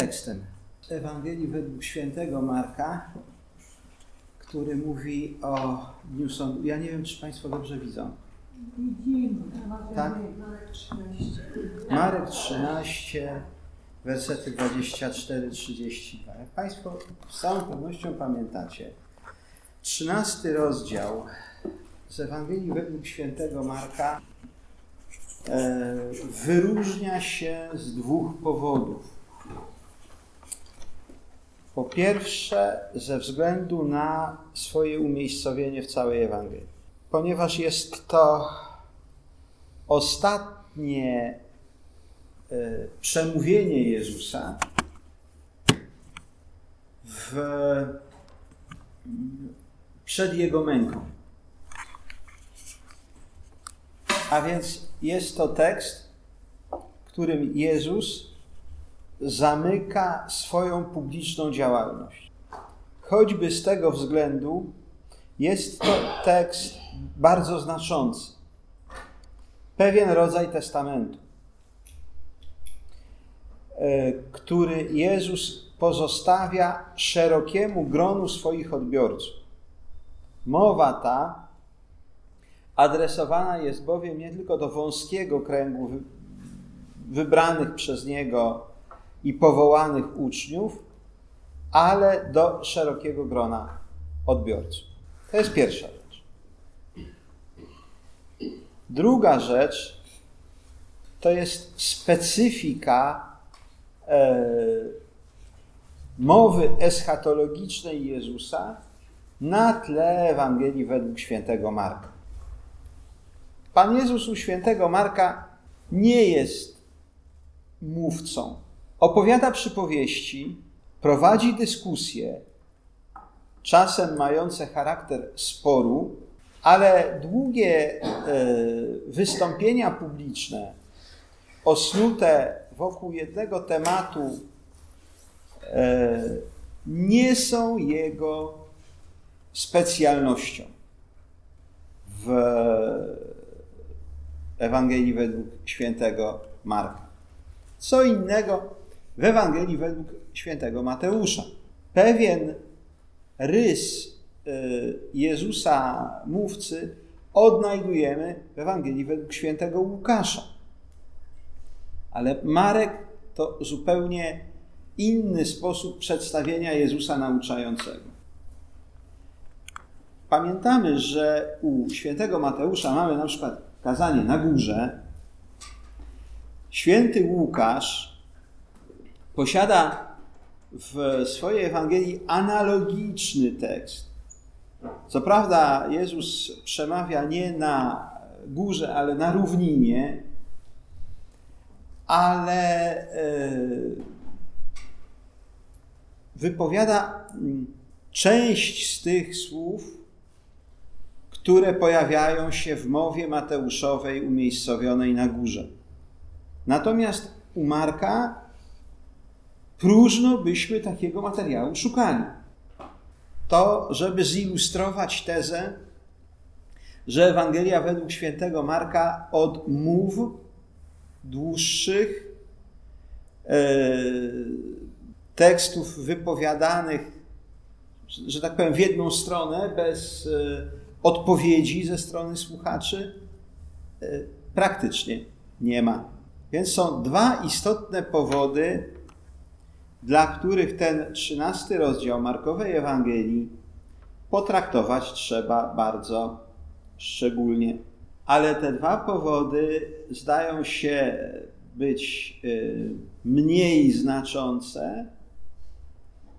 tekstem Ewangelii według świętego Marka, który mówi o Dniu Sądu. Ja nie wiem, czy Państwo dobrze widzą. Widzimy. Tak? Marek 13. Marek 13, wersety 24-32. Jak Państwo z całą pewnością pamiętacie, 13 rozdział z Ewangelii według świętego Marka e, wyróżnia się z dwóch powodów. Po pierwsze, ze względu na swoje umiejscowienie w całej Ewangelii. Ponieważ jest to ostatnie e, przemówienie Jezusa w, przed Jego męką. A więc jest to tekst, którym Jezus zamyka swoją publiczną działalność. Choćby z tego względu jest to tekst bardzo znaczący. Pewien rodzaj testamentu, e, który Jezus pozostawia szerokiemu gronu swoich odbiorców. Mowa ta adresowana jest bowiem nie tylko do wąskiego kręgu wybranych przez Niego i powołanych uczniów, ale do szerokiego grona odbiorców. To jest pierwsza rzecz. Druga rzecz to jest specyfika e, mowy eschatologicznej Jezusa na tle Ewangelii według świętego Marka. Pan Jezus u świętego Marka nie jest mówcą opowiada przypowieści, prowadzi dyskusje, czasem mające charakter sporu, ale długie e, wystąpienia publiczne osnute wokół jednego tematu e, nie są jego specjalnością w Ewangelii według świętego Marka. Co innego w Ewangelii według świętego Mateusza. Pewien rys y, Jezusa mówcy odnajdujemy w Ewangelii według świętego Łukasza. Ale Marek to zupełnie inny sposób przedstawienia Jezusa nauczającego. Pamiętamy, że u świętego Mateusza mamy na przykład kazanie na górze. Święty Łukasz posiada w swojej Ewangelii analogiczny tekst. Co prawda, Jezus przemawia nie na górze, ale na równinie, ale e, wypowiada mm, część z tych słów, które pojawiają się w mowie Mateuszowej umiejscowionej na górze. Natomiast u Marka próżno byśmy takiego materiału szukali. To, żeby zilustrować tezę, że Ewangelia według świętego Marka od mów dłuższych e, tekstów wypowiadanych, że tak powiem, w jedną stronę, bez e, odpowiedzi ze strony słuchaczy, e, praktycznie nie ma. Więc są dwa istotne powody, dla których ten trzynasty rozdział Markowej Ewangelii potraktować trzeba bardzo szczególnie. Ale te dwa powody zdają się być y, mniej znaczące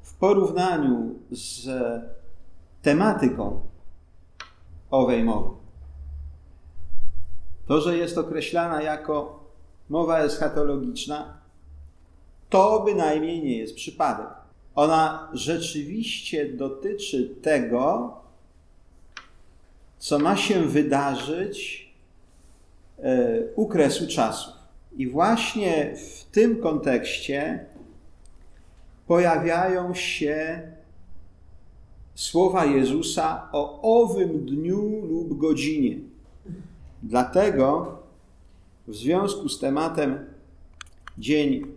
w porównaniu z tematyką owej mowy. To, że jest określana jako mowa eschatologiczna, to bynajmniej nie jest przypadek. Ona rzeczywiście dotyczy tego, co ma się wydarzyć e, u kresu czasów. I właśnie w tym kontekście pojawiają się słowa Jezusa o owym dniu lub godzinie. Dlatego w związku z tematem dzień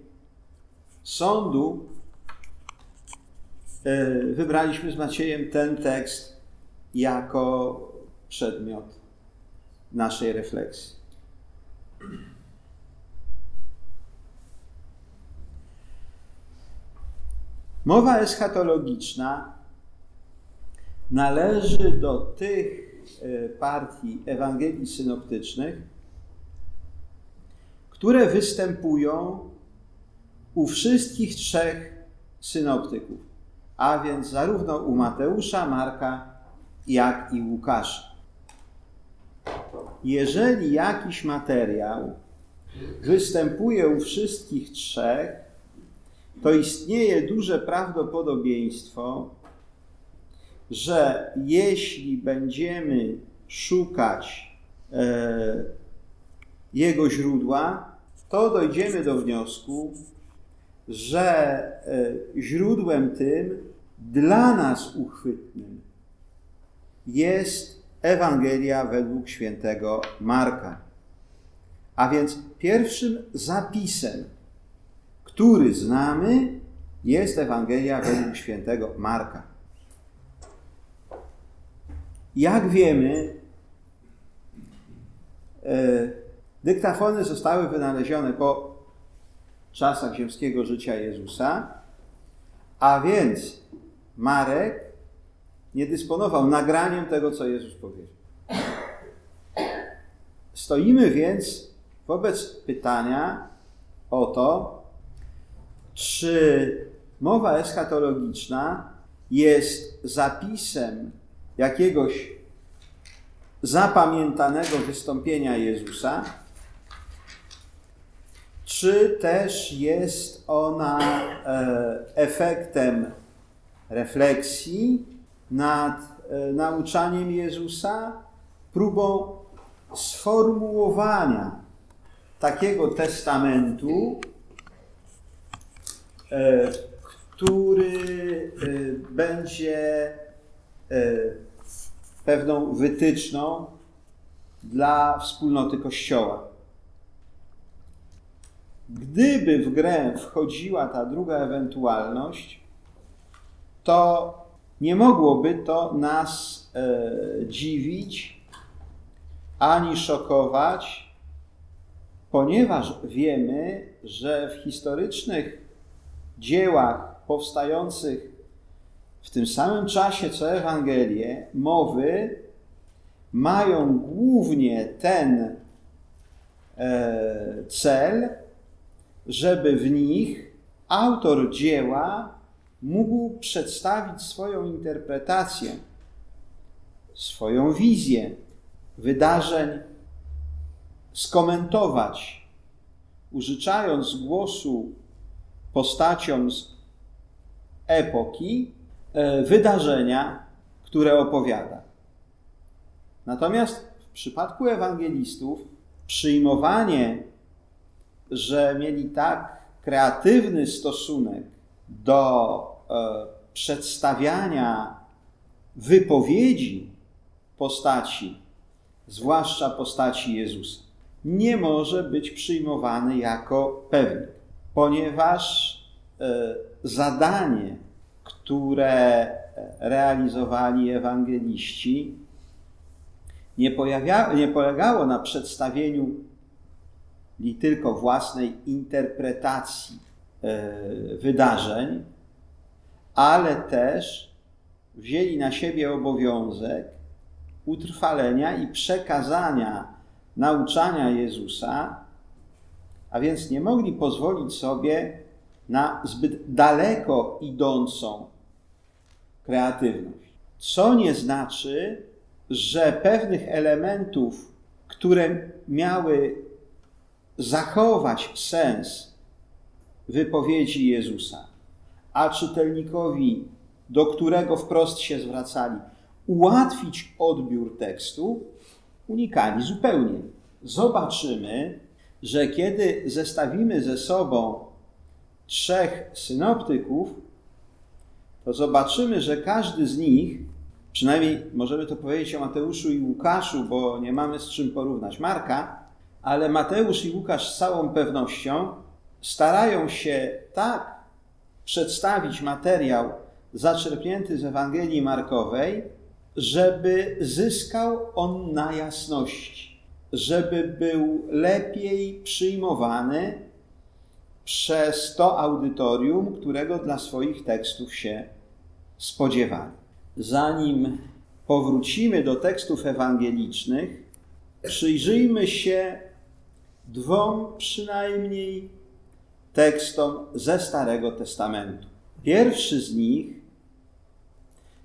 sądu e, wybraliśmy z Maciejem ten tekst jako przedmiot naszej refleksji. Mowa eschatologiczna należy do tych e, partii Ewangelii synoptycznych, które występują u wszystkich trzech synoptyków, a więc zarówno u Mateusza, Marka, jak i Łukasza. Jeżeli jakiś materiał występuje u wszystkich trzech, to istnieje duże prawdopodobieństwo, że jeśli będziemy szukać e, jego źródła, to dojdziemy do wniosku, że e, źródłem tym dla nas uchwytnym jest Ewangelia według świętego Marka. A więc pierwszym zapisem, który znamy, jest Ewangelia według świętego Marka. Jak wiemy, e, dyktafony zostały wynalezione po czasach ziemskiego życia Jezusa, a więc Marek nie dysponował nagraniem tego, co Jezus powiedział. Stoimy więc wobec pytania o to, czy mowa eschatologiczna jest zapisem jakiegoś zapamiętanego wystąpienia Jezusa, czy też jest ona e, efektem refleksji nad e, nauczaniem Jezusa, próbą sformułowania takiego testamentu, e, który będzie pewną wytyczną dla wspólnoty Kościoła. Gdyby w grę wchodziła ta druga ewentualność, to nie mogłoby to nas e, dziwić ani szokować, ponieważ wiemy, że w historycznych dziełach powstających w tym samym czasie co Ewangelie, mowy mają głównie ten e, cel, żeby w nich autor dzieła mógł przedstawić swoją interpretację, swoją wizję wydarzeń, skomentować, użyczając głosu postaciom z epoki, E, wydarzenia, które opowiada. Natomiast w przypadku ewangelistów przyjmowanie, że mieli tak kreatywny stosunek do e, przedstawiania wypowiedzi postaci, zwłaszcza postaci Jezusa, nie może być przyjmowany jako pewny, ponieważ e, zadanie które realizowali ewangeliści, nie, pojawia, nie polegało na przedstawieniu li tylko własnej interpretacji e, wydarzeń, ale też wzięli na siebie obowiązek utrwalenia i przekazania nauczania Jezusa, a więc nie mogli pozwolić sobie na zbyt daleko idącą kreatywność. Co nie znaczy, że pewnych elementów, które miały zachować sens wypowiedzi Jezusa, a czytelnikowi, do którego wprost się zwracali, ułatwić odbiór tekstu, unikali zupełnie. Zobaczymy, że kiedy zestawimy ze sobą trzech synoptyków, to zobaczymy, że każdy z nich, przynajmniej możemy to powiedzieć o Mateuszu i Łukaszu, bo nie mamy z czym porównać Marka, ale Mateusz i Łukasz z całą pewnością starają się tak przedstawić materiał zaczerpnięty z Ewangelii Markowej, żeby zyskał on na jasności, żeby był lepiej przyjmowany przez to audytorium, którego dla swoich tekstów się spodziewali. Zanim powrócimy do tekstów ewangelicznych, przyjrzyjmy się dwom przynajmniej tekstom ze Starego Testamentu. Pierwszy z nich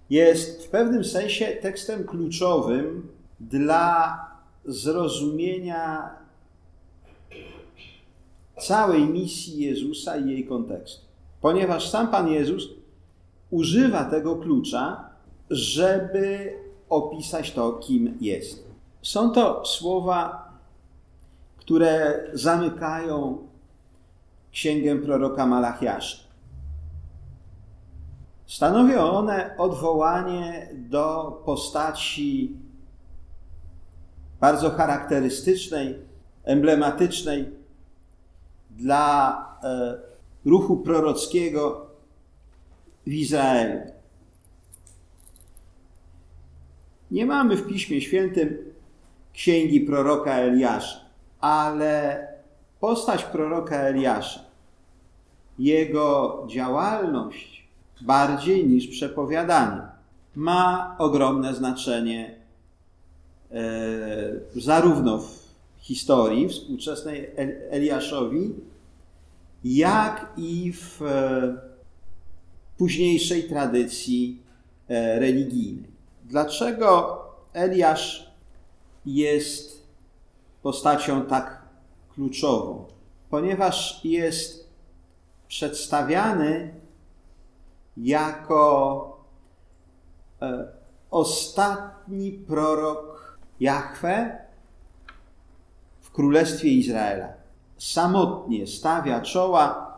jest w pewnym sensie tekstem kluczowym dla zrozumienia całej misji Jezusa i jej kontekstu. Ponieważ sam Pan Jezus używa tego klucza, żeby opisać to, kim jest. Są to słowa, które zamykają księgę proroka Malachiasza. Stanowią one odwołanie do postaci bardzo charakterystycznej, emblematycznej dla e, ruchu prorockiego w Izraelu. Nie mamy w Piśmie Świętym księgi proroka Eliasza, ale postać proroka Eliasza, jego działalność bardziej niż przepowiadanie ma ogromne znaczenie e, zarówno w historii współczesnej Eliaszowi, jak i w e, późniejszej tradycji e, religijnej. Dlaczego Eliasz jest postacią tak kluczową? Ponieważ jest przedstawiany jako e, ostatni prorok Jahwe w Królestwie Izraela. Samotnie stawia czoła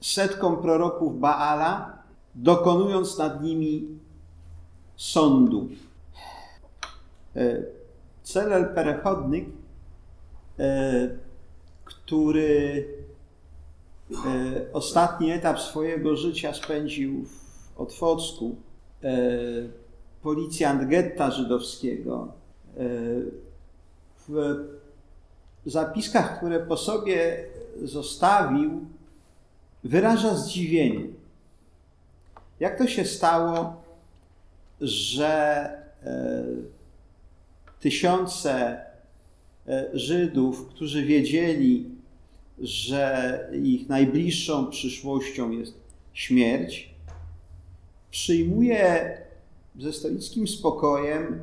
setkom proroków Baala, dokonując nad nimi sądu. E, Celel Perechodnik, e, który e, ostatni etap swojego życia spędził w Otwocku, policjant getta żydowskiego, w zapiskach, które po sobie zostawił, wyraża zdziwienie. Jak to się stało, że e, tysiące e, Żydów, którzy wiedzieli, że ich najbliższą przyszłością jest śmierć, przyjmuje ze stoickim spokojem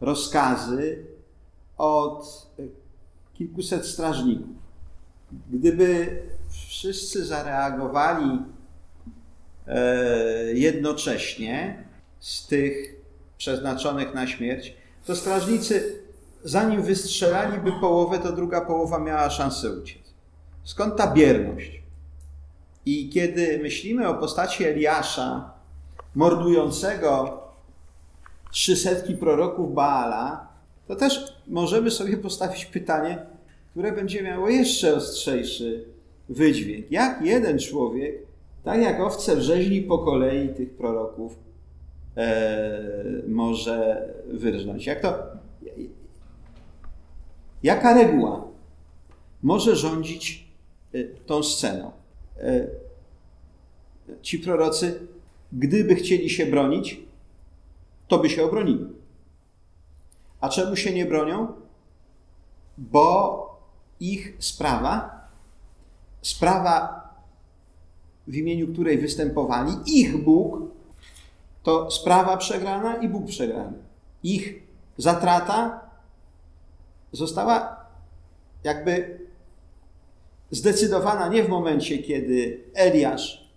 rozkazy od kilkuset strażników. Gdyby wszyscy zareagowali e, jednocześnie, z tych przeznaczonych na śmierć, to strażnicy, zanim wystrzelaliby połowę, to druga połowa miała szansę uciec. Skąd ta bierność? I kiedy myślimy o postaci Eliasza, mordującego trzy setki proroków Baala, to też możemy sobie postawić pytanie, które będzie miało jeszcze ostrzejszy wydźwięk. Jak jeden człowiek, tak jak owce w rzeźni po kolei tych proroków, może wyrżnąć. Jak to, jaka reguła może rządzić e, tą sceną? E, ci prorocy, gdyby chcieli się bronić, to by się obronili. A czemu się nie bronią? Bo ich sprawa, sprawa w imieniu której występowali, ich Bóg to sprawa przegrana i Bóg przegrany. Ich zatrata została jakby zdecydowana nie w momencie, kiedy Eliasz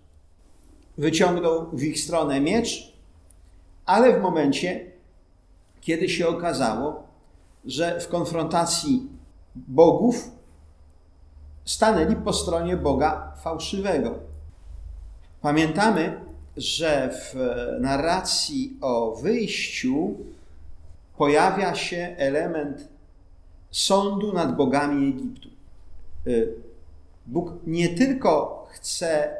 wyciągnął w ich stronę miecz, ale w momencie, kiedy się okazało, że w konfrontacji bogów stanęli po stronie Boga fałszywego. Pamiętamy, że w narracji o wyjściu pojawia się element sądu nad bogami Egiptu. Y, Bóg nie tylko chce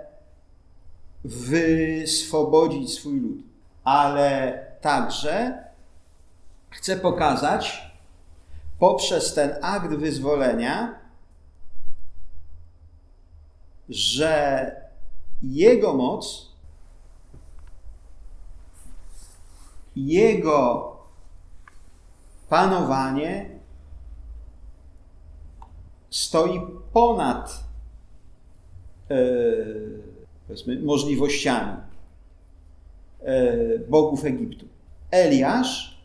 wyswobodzić swój lud, ale także chce pokazać poprzez ten akt wyzwolenia, że Jego moc, Jego panowanie stoi ponad e, możliwościami e, bogów Egiptu. Eliasz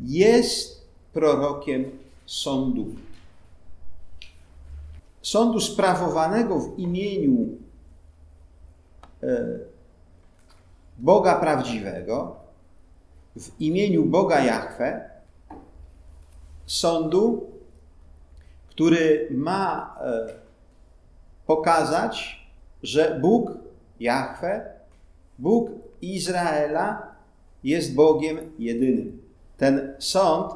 jest prorokiem sądu. Sądu sprawowanego w imieniu e, Boga prawdziwego, w imieniu Boga Jahwe, sądu, który ma e, pokazać, że Bóg Jahwe, Bóg Izraela jest Bogiem jedynym. Ten sąd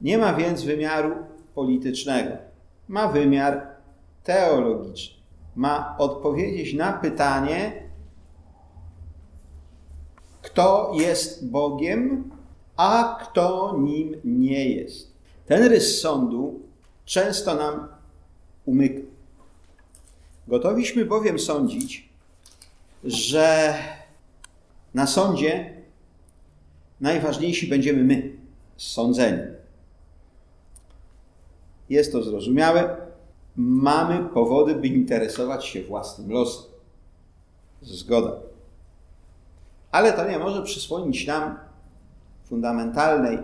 nie ma więc wymiaru politycznego, ma wymiar teologiczny. Ma odpowiedzieć na pytanie, kto jest Bogiem, a kto nim nie jest. Ten rys sądu często nam umyka. Gotowiśmy bowiem sądzić, że na sądzie najważniejsi będziemy my, sądzeni. Jest to zrozumiałe. Mamy powody, by interesować się własnym losem. Zgoda. Ale to nie może przysłonić nam fundamentalnej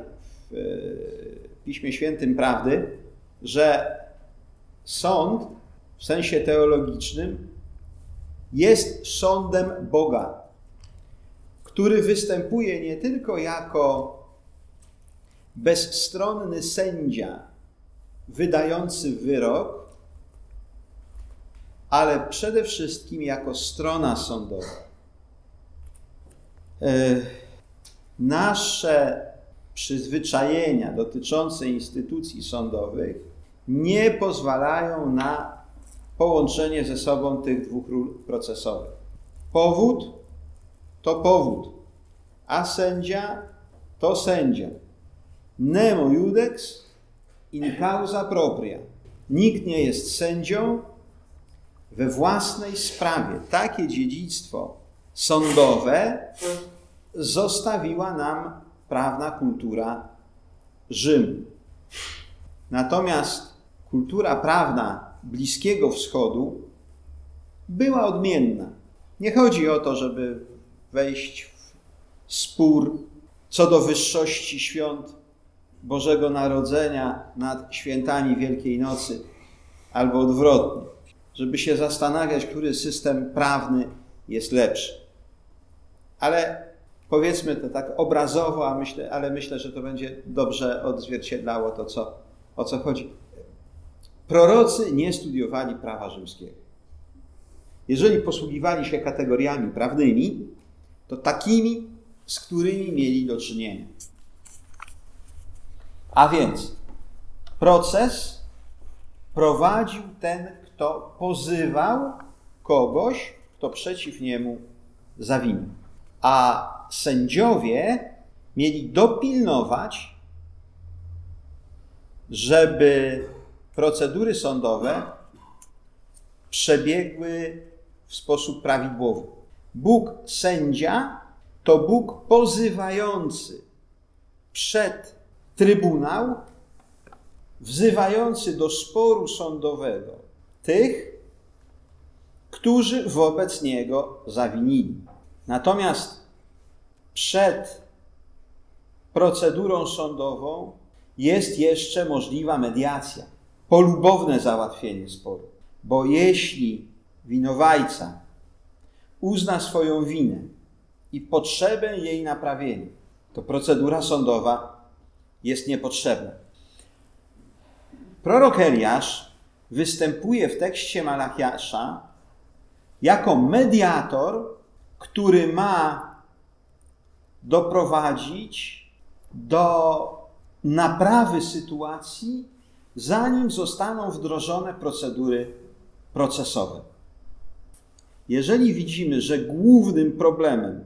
w e, Piśmie Świętym prawdy, że sąd w sensie teologicznym jest sądem Boga, który występuje nie tylko jako bezstronny sędzia wydający wyrok, ale przede wszystkim jako strona sądowa. E, nasze przyzwyczajenia dotyczące instytucji sądowych nie pozwalają na połączenie ze sobą tych dwóch ról procesowych. Powód to powód, a sędzia to sędzia. Nemo judex in causa propria. Nikt nie jest sędzią we własnej sprawie. Takie dziedzictwo sądowe zostawiła nam prawna kultura Rzymu. Natomiast kultura prawna Bliskiego Wschodu była odmienna. Nie chodzi o to, żeby wejść w spór co do wyższości świąt Bożego Narodzenia nad świętami Wielkiej Nocy, albo odwrotnie, żeby się zastanawiać, który system prawny jest lepszy. Ale powiedzmy to tak obrazowo, a myślę, ale myślę, że to będzie dobrze odzwierciedlało to, co, o co chodzi. Prorocy nie studiowali prawa rzymskiego. Jeżeli posługiwali się kategoriami prawnymi, to takimi, z którymi mieli do czynienia. A więc proces prowadził ten, kto pozywał kogoś, kto przeciw niemu zawinił. A sędziowie mieli dopilnować, żeby procedury sądowe przebiegły w sposób prawidłowy. Bóg sędzia to Bóg pozywający przed trybunał, wzywający do sporu sądowego tych, którzy wobec niego zawinili. Natomiast przed procedurą sądową jest jeszcze możliwa mediacja, polubowne załatwienie sporu. Bo jeśli winowajca uzna swoją winę i potrzebę jej naprawienia, to procedura sądowa jest niepotrzebna. Prorok Eliasz występuje w tekście Malachiasza jako mediator, który ma doprowadzić do naprawy sytuacji zanim zostaną wdrożone procedury procesowe. Jeżeli widzimy, że głównym problemem,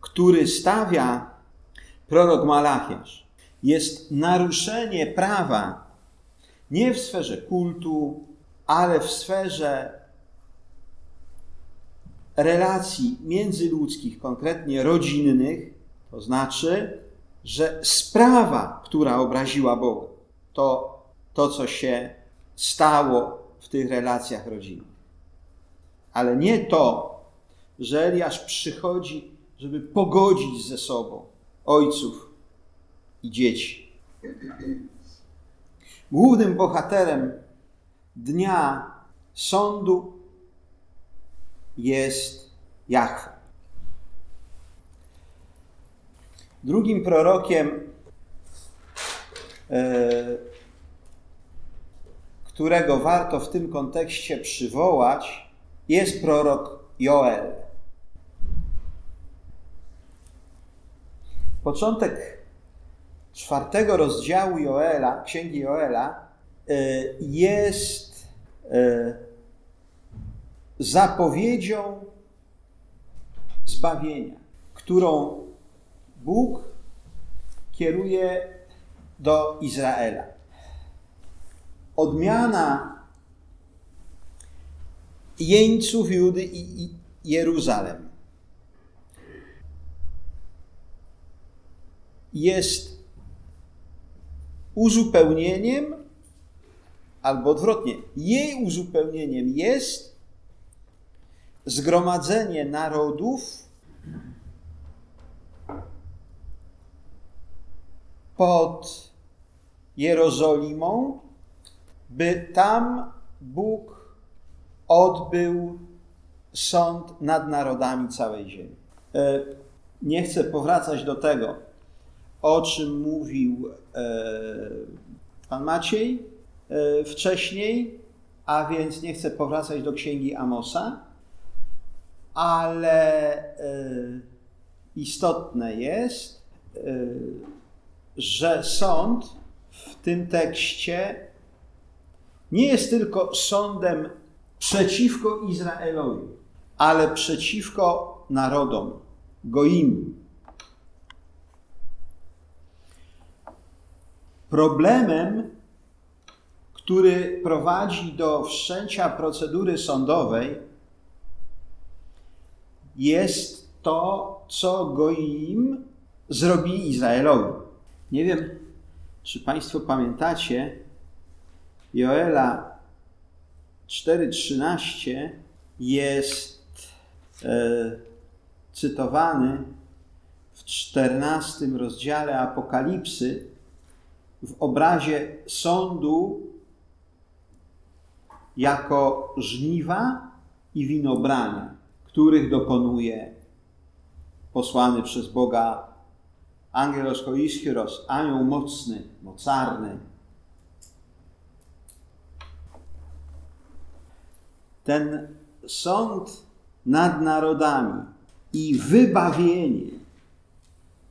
który stawia prorok Malachiasz, jest naruszenie prawa nie w sferze kultu, ale w sferze relacji międzyludzkich, konkretnie rodzinnych, to znaczy, że sprawa, która obraziła Boga, to to, co się stało w tych relacjach rodzinnych. Ale nie to, że Eliasz przychodzi, żeby pogodzić ze sobą ojców i dzieci. Głównym bohaterem dnia sądu jest Jahwe. Drugim prorokiem, e, którego warto w tym kontekście przywołać, jest prorok Joel. Początek czwartego rozdziału Joela, księgi Joela, e, jest e, zapowiedzią zbawienia, którą Bóg kieruje do Izraela. Odmiana jeńców Judy i Jeruzalem jest uzupełnieniem, albo odwrotnie, jej uzupełnieniem jest zgromadzenie narodów pod Jerozolimą, by tam Bóg odbył sąd nad narodami całej ziemi. E, nie chcę powracać do tego, o czym mówił e, pan Maciej e, wcześniej, a więc nie chcę powracać do księgi Amosa, ale istotne jest, że sąd w tym tekście nie jest tylko sądem przeciwko Izraelowi, ale przeciwko narodom, goim. Problemem, który prowadzi do wszczęcia procedury sądowej, jest to, co goim zrobili Izraelowi. Nie wiem, czy Państwo pamiętacie, Joela 4:13 jest e, cytowany w 14 rozdziale Apokalipsy w obrazie sądu jako żniwa i winobrania, których dokonuje posłany przez Boga Angelos Koiskiros, anioł mocny, mocarny. Ten sąd nad narodami i wybawienie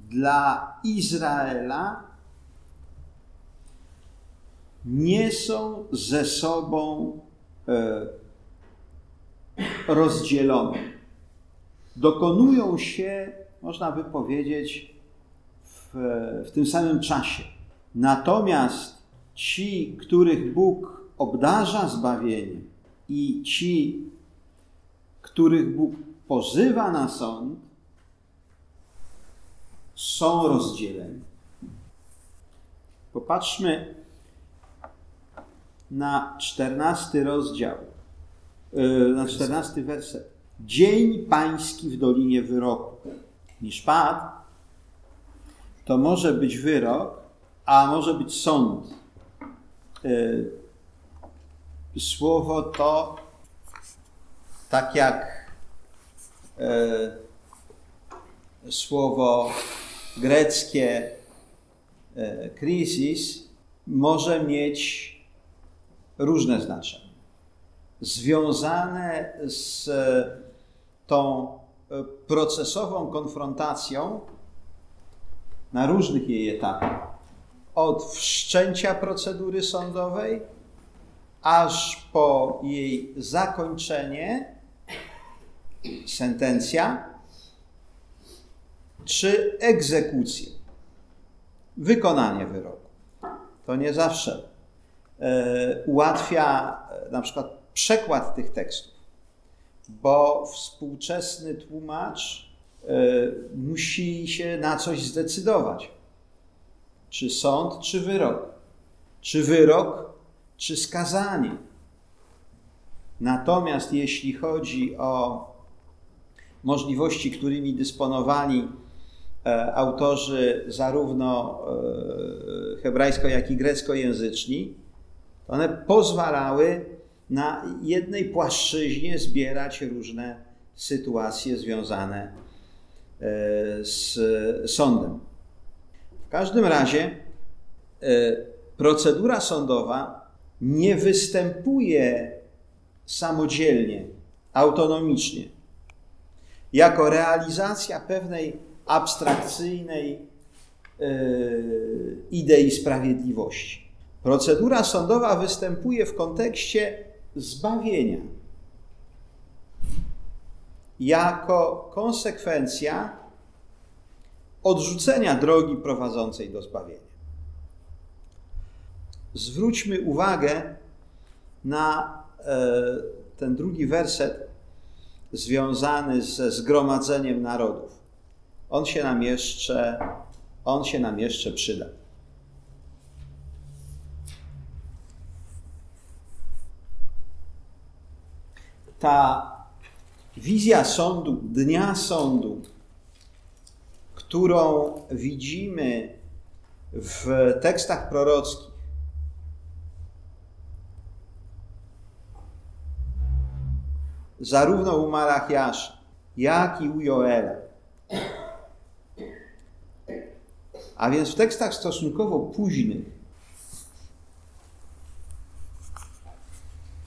dla Izraela nie są ze sobą e, rozdzielone. Dokonują się, można by powiedzieć, w, tym samym czasie. Natomiast ci, których Bóg obdarza zbawieniem i ci, których Bóg pozywa na sąd, są rozdzieleni. Popatrzmy na czternasty rozdział, e, na czternasty werset. Dzień pański w Dolinie Wyroku. Miszpat to może być wyrok, a może być sąd. E, słowo to, tak jak e, słowo greckie kryzys, e, może mieć różne znaczenie. Związane z tą procesową konfrontacją na różnych jej etapach. od wszczęcia procedury sądowej, aż po jej zakończenie, sentencja, czy egzekucję, wykonanie wyroku. To nie zawsze e, ułatwia e, na przykład przekład tych tekstów, bo współczesny tłumacz e, musi się na coś zdecydować. Czy sąd, czy wyrok. Czy wyrok, czy skazanie. Natomiast jeśli chodzi o możliwości, którymi dysponowali e, autorzy zarówno e, hebrajsko, jak i greckojęzyczni, one pozwalały na jednej płaszczyźnie zbierać różne sytuacje związane e, z sądem. W każdym razie procedura sądowa nie występuje samodzielnie, autonomicznie jako realizacja pewnej abstrakcyjnej yy, idei sprawiedliwości. Procedura sądowa występuje w kontekście zbawienia jako konsekwencja odrzucenia drogi prowadzącej do zbawienia. Zwróćmy uwagę na e, ten drugi werset związany ze zgromadzeniem narodów. On się nam jeszcze, on się nam jeszcze przyda. Ta wizja sądu, dnia sądu, którą widzimy w tekstach prorockich, zarówno u Malachiasza, jak i u Joela. A więc w tekstach stosunkowo późnych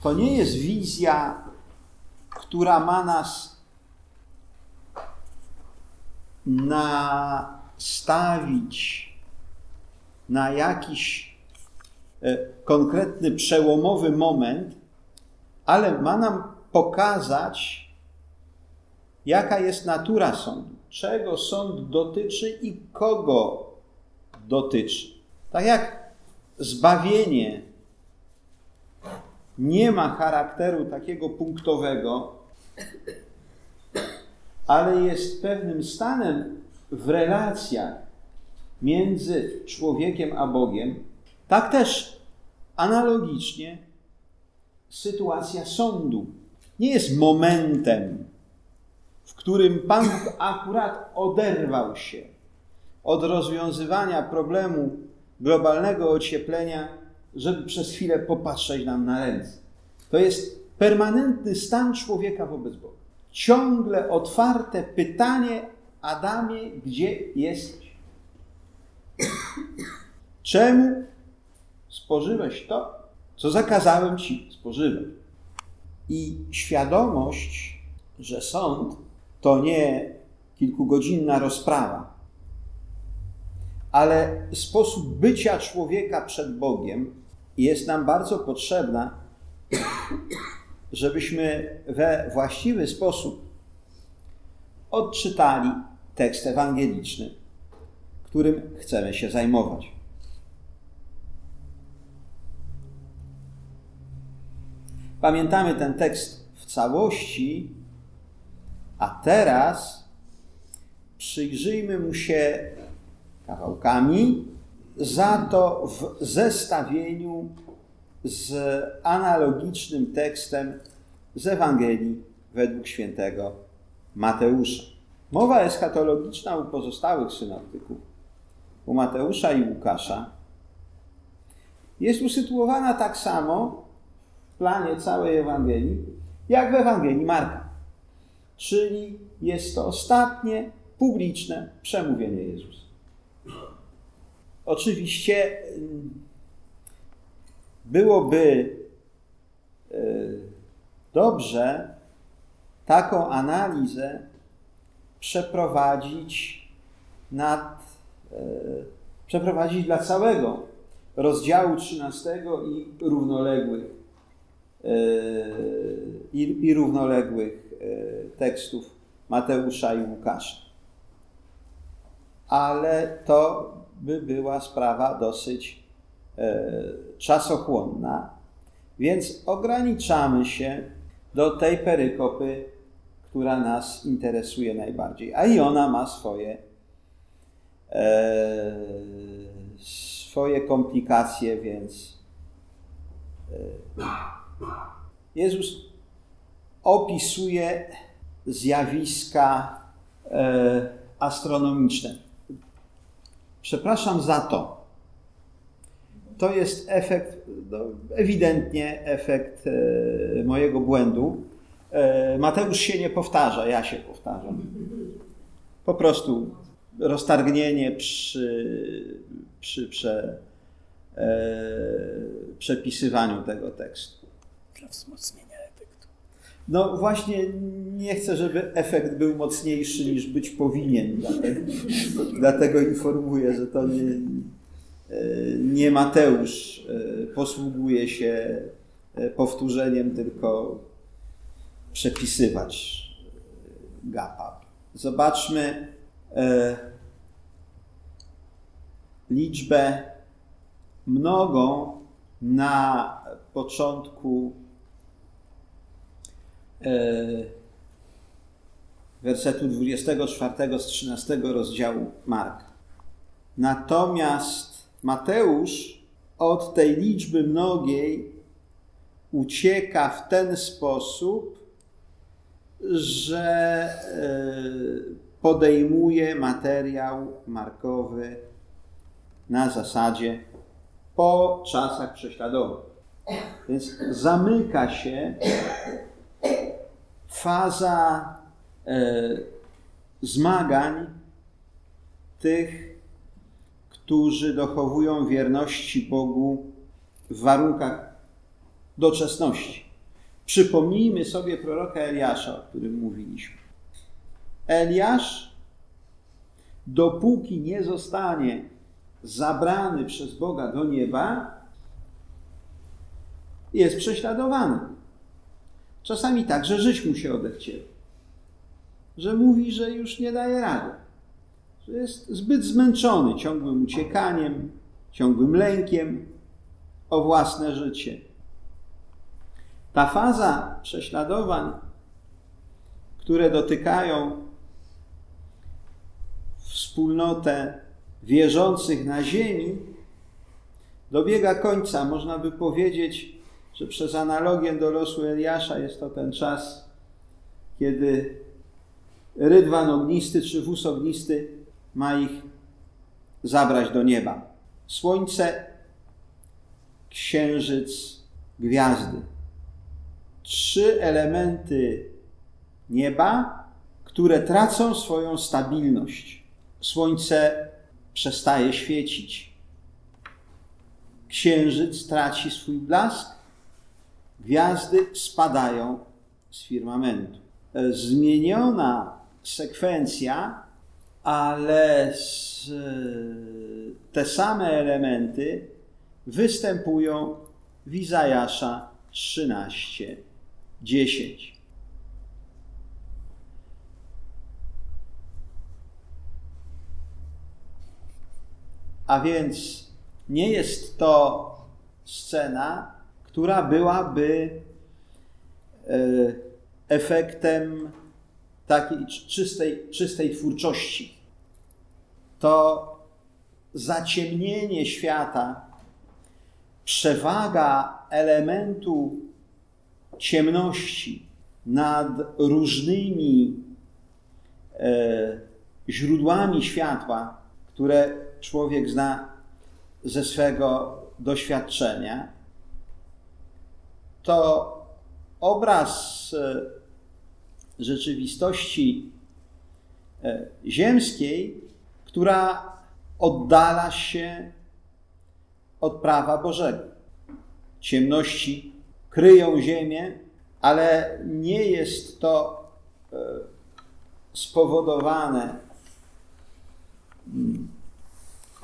to nie jest wizja, która ma nas nastawić na jakiś e, konkretny, przełomowy moment, ale ma nam pokazać, jaka jest natura sądu, czego sąd dotyczy i kogo dotyczy. Tak jak zbawienie nie ma charakteru takiego punktowego, ale jest pewnym stanem w relacjach między człowiekiem a Bogiem, tak też analogicznie sytuacja sądu. Nie jest momentem, w którym Pan akurat oderwał się od rozwiązywania problemu globalnego ocieplenia, żeby przez chwilę popatrzeć nam na ręce. To jest permanentny stan człowieka wobec Boga. Ciągle otwarte pytanie, Adamie, gdzie jesteś? Czemu spożywałeś to, co zakazałem ci spożywać? I świadomość, że sąd to nie kilkugodzinna rozprawa, ale sposób bycia człowieka przed Bogiem jest nam bardzo potrzebna, żebyśmy we właściwy sposób odczytali tekst ewangeliczny, którym chcemy się zajmować. Pamiętamy ten tekst w całości, a teraz przyjrzyjmy mu się kawałkami, za to w zestawieniu z analogicznym tekstem z Ewangelii według świętego Mateusza. Mowa eschatologiczna u pozostałych synoptyków, u Mateusza i Łukasza, jest usytuowana tak samo planie całej Ewangelii, jak w Ewangelii Marka. Czyli jest to ostatnie publiczne przemówienie Jezusa. Oczywiście mm, byłoby e, dobrze taką analizę przeprowadzić nad e, przeprowadzić dla całego rozdziału 13 i równoległych, i, i równoległych tekstów Mateusza i Łukasza. Ale to by była sprawa dosyć e, czasochłonna, więc ograniczamy się do tej perykopy, która nas interesuje najbardziej. A i ona ma swoje, e, swoje komplikacje, więc e, Jezus opisuje zjawiska e, astronomiczne. Przepraszam za to. To jest efekt, no, ewidentnie efekt e, mojego błędu. E, Mateusz się nie powtarza, ja się powtarzam. Po prostu roztargnienie przy, przy prze, e, przepisywaniu tego tekstu. Dla wzmocnienia. No właśnie nie chcę, żeby efekt był mocniejszy niż być powinien. Dlatego, dlatego informuję, że to nie, e, nie Mateusz e, posługuje się e, powtórzeniem, tylko przepisywacz gapa. Zobaczmy e, liczbę mnogą na początku wersetu 24 z 13 rozdziału Marka. Natomiast Mateusz od tej liczby mnogiej ucieka w ten sposób, że e, podejmuje materiał markowy na zasadzie po czasach prześladowań. Więc zamyka się faza e, zmagań tych, którzy dochowują wierności Bogu w warunkach doczesności. Przypomnijmy sobie proroka Eliasza, o którym mówiliśmy. Eliasz, dopóki nie zostanie zabrany przez Boga do nieba, jest prześladowany. Czasami tak, że żyć mu się odechcieli. Że mówi, że już nie daje rady. Że jest zbyt zmęczony ciągłym uciekaniem, ciągłym lękiem o własne życie. Ta faza prześladowań, które dotykają wspólnotę wierzących na ziemi, dobiega końca. Można by powiedzieć, że przez analogię do losu Eliasza jest to ten czas, kiedy rydwan ognisty czy wóz ognisty ma ich zabrać do nieba. Słońce, księżyc, gwiazdy. Trzy elementy nieba, które tracą swoją stabilność. Słońce przestaje świecić. Księżyc traci swój blask, gwiazdy spadają z firmamentu. Zmieniona sekwencja, ale te same elementy występują w Izajasza 13, 10. A więc nie jest to scena, która byłaby e, efektem takiej czystej, czystej twórczości. To zaciemnienie świata, przewaga elementu ciemności nad różnymi e, źródłami światła, które człowiek zna ze swego doświadczenia, to obraz rzeczywistości ziemskiej, która oddala się od prawa Bożego. Ciemności kryją ziemię, ale nie jest to spowodowane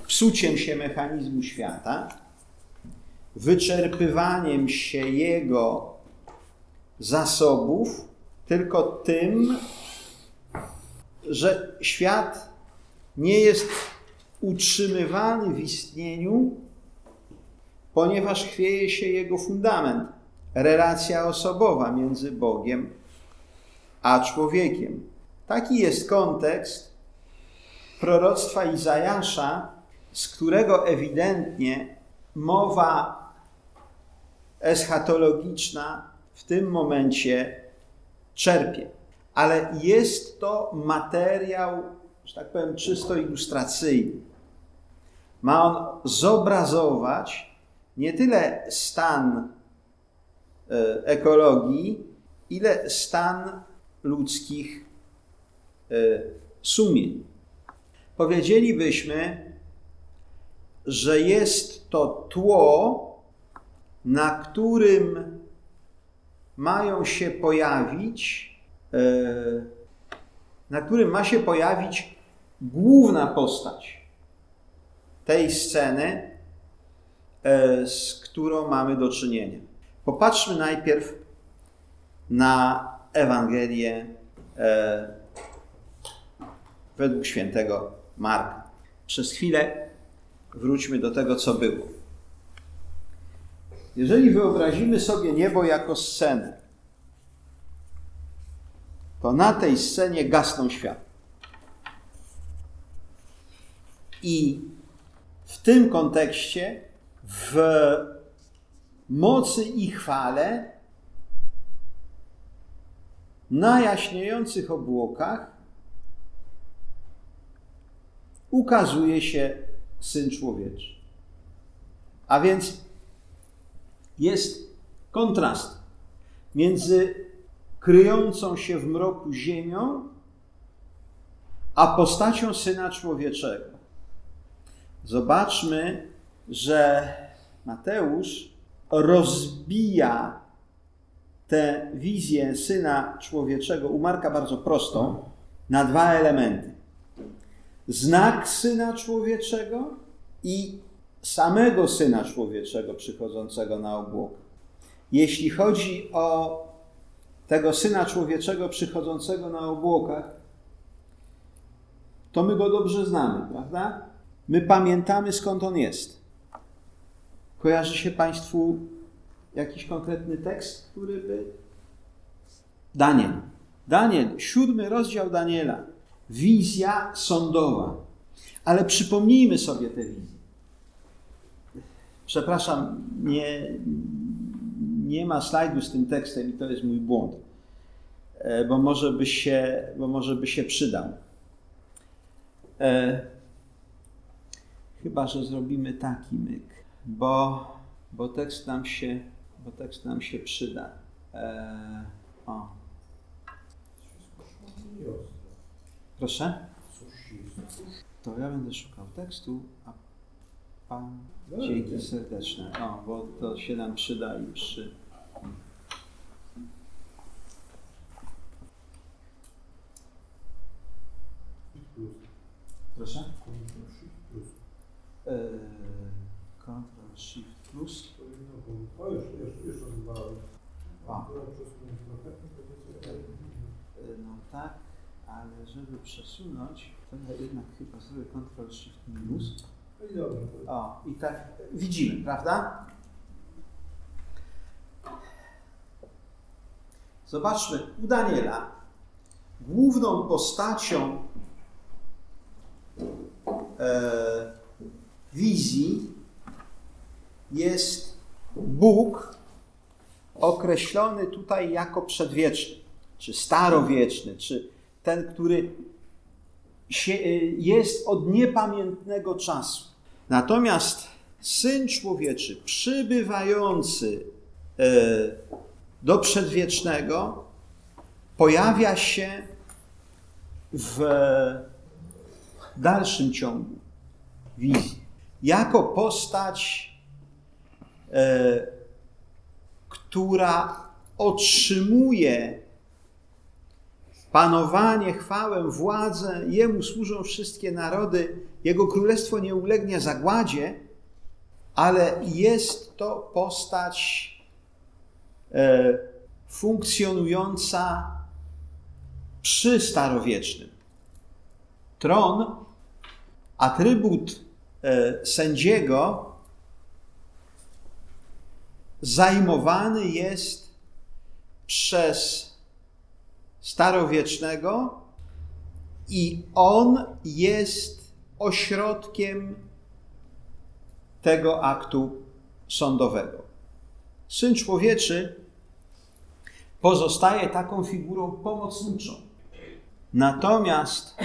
psuciem się mechanizmu świata, wyczerpywaniem się jego zasobów, tylko tym, że świat nie jest utrzymywany w istnieniu, ponieważ chwieje się jego fundament, relacja osobowa między Bogiem a człowiekiem. Taki jest kontekst proroctwa Izajasza, z którego ewidentnie mowa eschatologiczna w tym momencie czerpie. Ale jest to materiał, że tak powiem, czysto ilustracyjny. Ma on zobrazować nie tyle stan e, ekologii, ile stan ludzkich e, sumień. Powiedzielibyśmy, że jest to tło, na którym mają się pojawić, e, na którym ma się pojawić główna postać tej sceny, e, z którą mamy do czynienia. Popatrzmy najpierw na Ewangelię e, według świętego Marka. Przez chwilę wróćmy do tego, co było. Jeżeli wyobrazimy sobie niebo jako scenę, to na tej scenie gasną światła. I w tym kontekście, w mocy i chwale, na jaśniejących obłokach ukazuje się Syn Człowieczy. A więc jest kontrast między kryjącą się w mroku ziemią, a postacią Syna Człowieczego. Zobaczmy, że Mateusz rozbija tę wizję Syna Człowieczego u Marka bardzo prostą na dwa elementy. Znak Syna Człowieczego i samego Syna Człowieczego przychodzącego na obłok. Jeśli chodzi o tego Syna Człowieczego przychodzącego na obłokach, to my go dobrze znamy, prawda? My pamiętamy skąd on jest. Kojarzy się Państwu jakiś konkretny tekst, który by. Daniel. Daniel, siódmy rozdział Daniela. Wizja sądowa. Ale przypomnijmy sobie tę wizję. Przepraszam, nie, nie ma slajdu z tym tekstem i to jest mój błąd, e, bo może by się, bo może by się przydał. E, chyba, że zrobimy taki myk, bo, bo tekst nam się, bo tekst nam się przyda. E, o. Proszę? To ja będę szukał tekstu, a Pan dzięki serdeczne. O, bo to się nam przyda i przy. Proszę? Eee, Ctrl Shift plus. O, już, już, już trochę. E, No tak, ale żeby przesunąć, to ja jednak chyba zrobię Ctrl Shift minus. No O, i tak widzimy, prawda? Zobaczmy, u Daniela główną postacią e, wizji jest Bóg określony tutaj jako przedwieczny, czy starowieczny, czy ten, który się, y, jest od niepamiętnego czasu. Natomiast Syn Człowieczy, przybywający e, do przedwiecznego, pojawia się w dalszym ciągu wizji. Jako postać, e, która otrzymuje panowanie, chwałę, władzę, Jemu służą wszystkie narody Jego królestwo nie ulegnie zagładzie, ale jest to postać e, funkcjonująca przy starowiecznym. Tron, atrybut e, sędziego, zajmowany jest przez starowiecznego i on jest ośrodkiem tego aktu sądowego. Syn człowieczy pozostaje taką figurą pomocniczą. Natomiast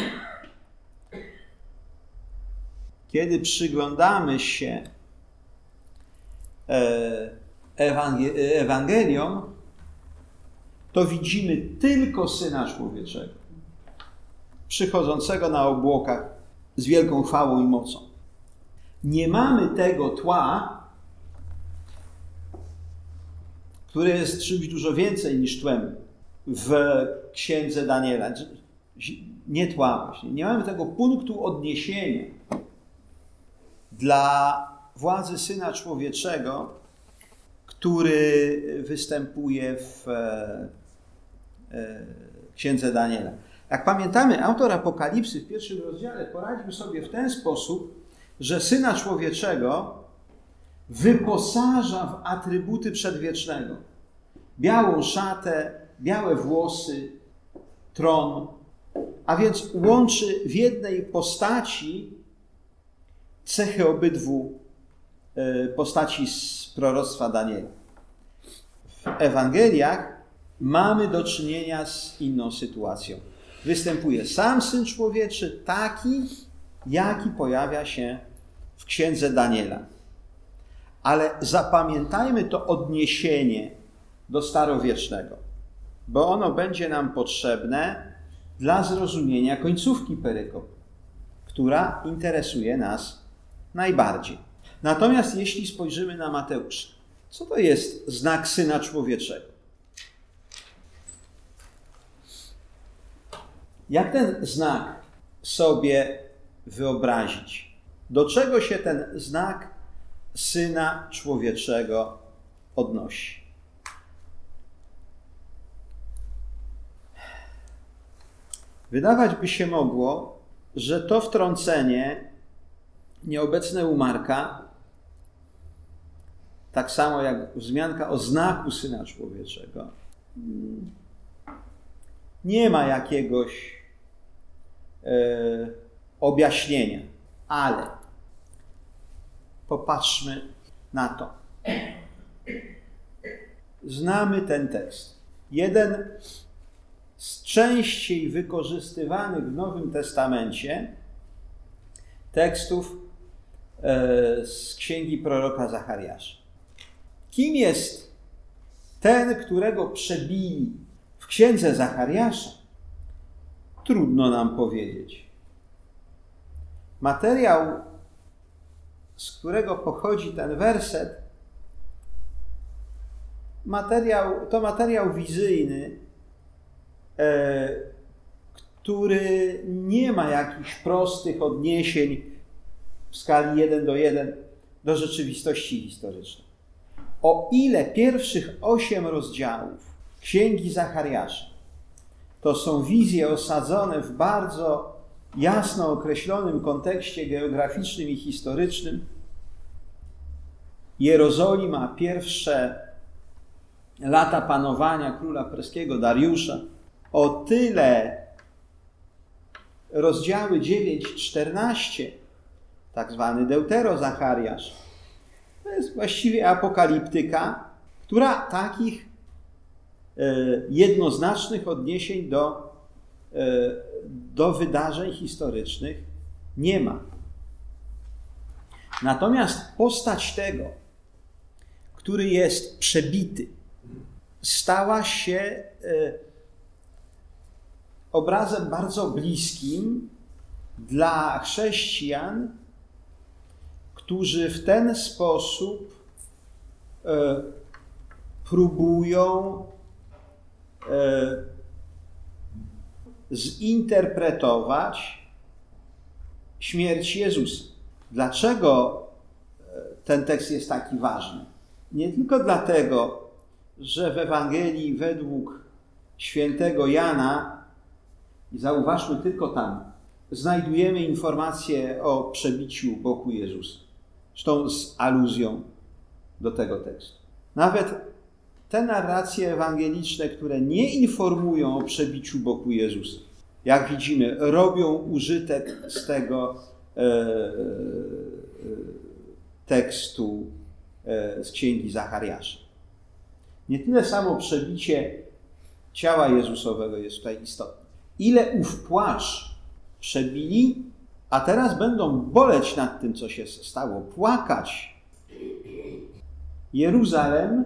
kiedy przyglądamy się e, Ewangeliom, to widzimy tylko Syna Człowieczego, przychodzącego na obłokach z wielką chwałą i mocą. Nie mamy tego tła, które jest czymś dużo więcej niż tłem w księdze Daniela. Nie tła właśnie. Nie mamy tego punktu odniesienia dla władzy Syna Człowieczego, który występuje w e, e, księdze Daniela. Jak pamiętamy, autor Apokalipsy w pierwszym rozdziale poradził sobie w ten sposób, że Syna Człowieczego wyposaża w atrybuty przedwiecznego. Białą szatę, białe włosy, tron, a więc łączy w jednej postaci cechy obydwu e, postaci z proroctwa Daniela. W Ewangeliach mamy do czynienia z inną sytuacją. Występuje sam Syn Człowieczy, taki, jaki pojawia się w księdze Daniela. Ale zapamiętajmy to odniesienie do starowiecznego, bo ono będzie nam potrzebne dla zrozumienia końcówki perykopy, która interesuje nas najbardziej. Natomiast jeśli spojrzymy na Mateusza, co to jest znak Syna Człowieczego? Jak ten znak sobie wyobrazić? Do czego się ten znak Syna Człowieczego odnosi? Wydawać by się mogło, że to wtrącenie nieobecne u Marka, tak samo jak wzmianka o znaku Syna Człowieczego, nie ma jakiegoś objaśnienia, ale popatrzmy na to. Znamy ten tekst. Jeden z częściej wykorzystywanych w Nowym Testamencie tekstów e, z księgi proroka Zachariasza. Kim jest ten, którego przebili w księdze Zachariasza? Trudno nam powiedzieć. Materiał, z którego pochodzi ten werset, materiał, to materiał wizyjny, e, który nie ma jakichś prostych odniesień w skali 1 do 1 do rzeczywistości historycznej. O ile pierwszych osiem rozdziałów Księgi Zachariasza to są wizje osadzone w bardzo jasno określonym kontekście geograficznym i historycznym, Jerozolima, pierwsze lata panowania króla preskiego Dariusza, o tyle rozdziały 9-14, tak zwany Deutero-Zachariasz, to jest właściwie apokaliptyka, która takich jednoznacznych odniesień do, e, do wydarzeń historycznych nie ma. Natomiast postać tego, który jest przebity, stała się e, obrazem bardzo bliskim dla chrześcijan, którzy w ten sposób e, próbują e, zinterpretować śmierć Jezusa. Dlaczego e, ten tekst jest taki ważny? Nie tylko dlatego, że w Ewangelii według świętego Jana, i zauważmy tylko tam, znajdujemy informację o przebiciu boku Jezusa. Zresztą z aluzją do tego tekstu. Nawet te narracje ewangeliczne, które nie informują o przebiciu boku Jezusa, jak widzimy, robią użytek z tego e, e, tekstu e, z księgi Zachariasza. Nie tyle samo przebicie ciała Jezusowego jest tutaj istotne. Ile ów płacz przebili, a teraz będą boleć nad tym, co się stało, płakać. Jeruzalem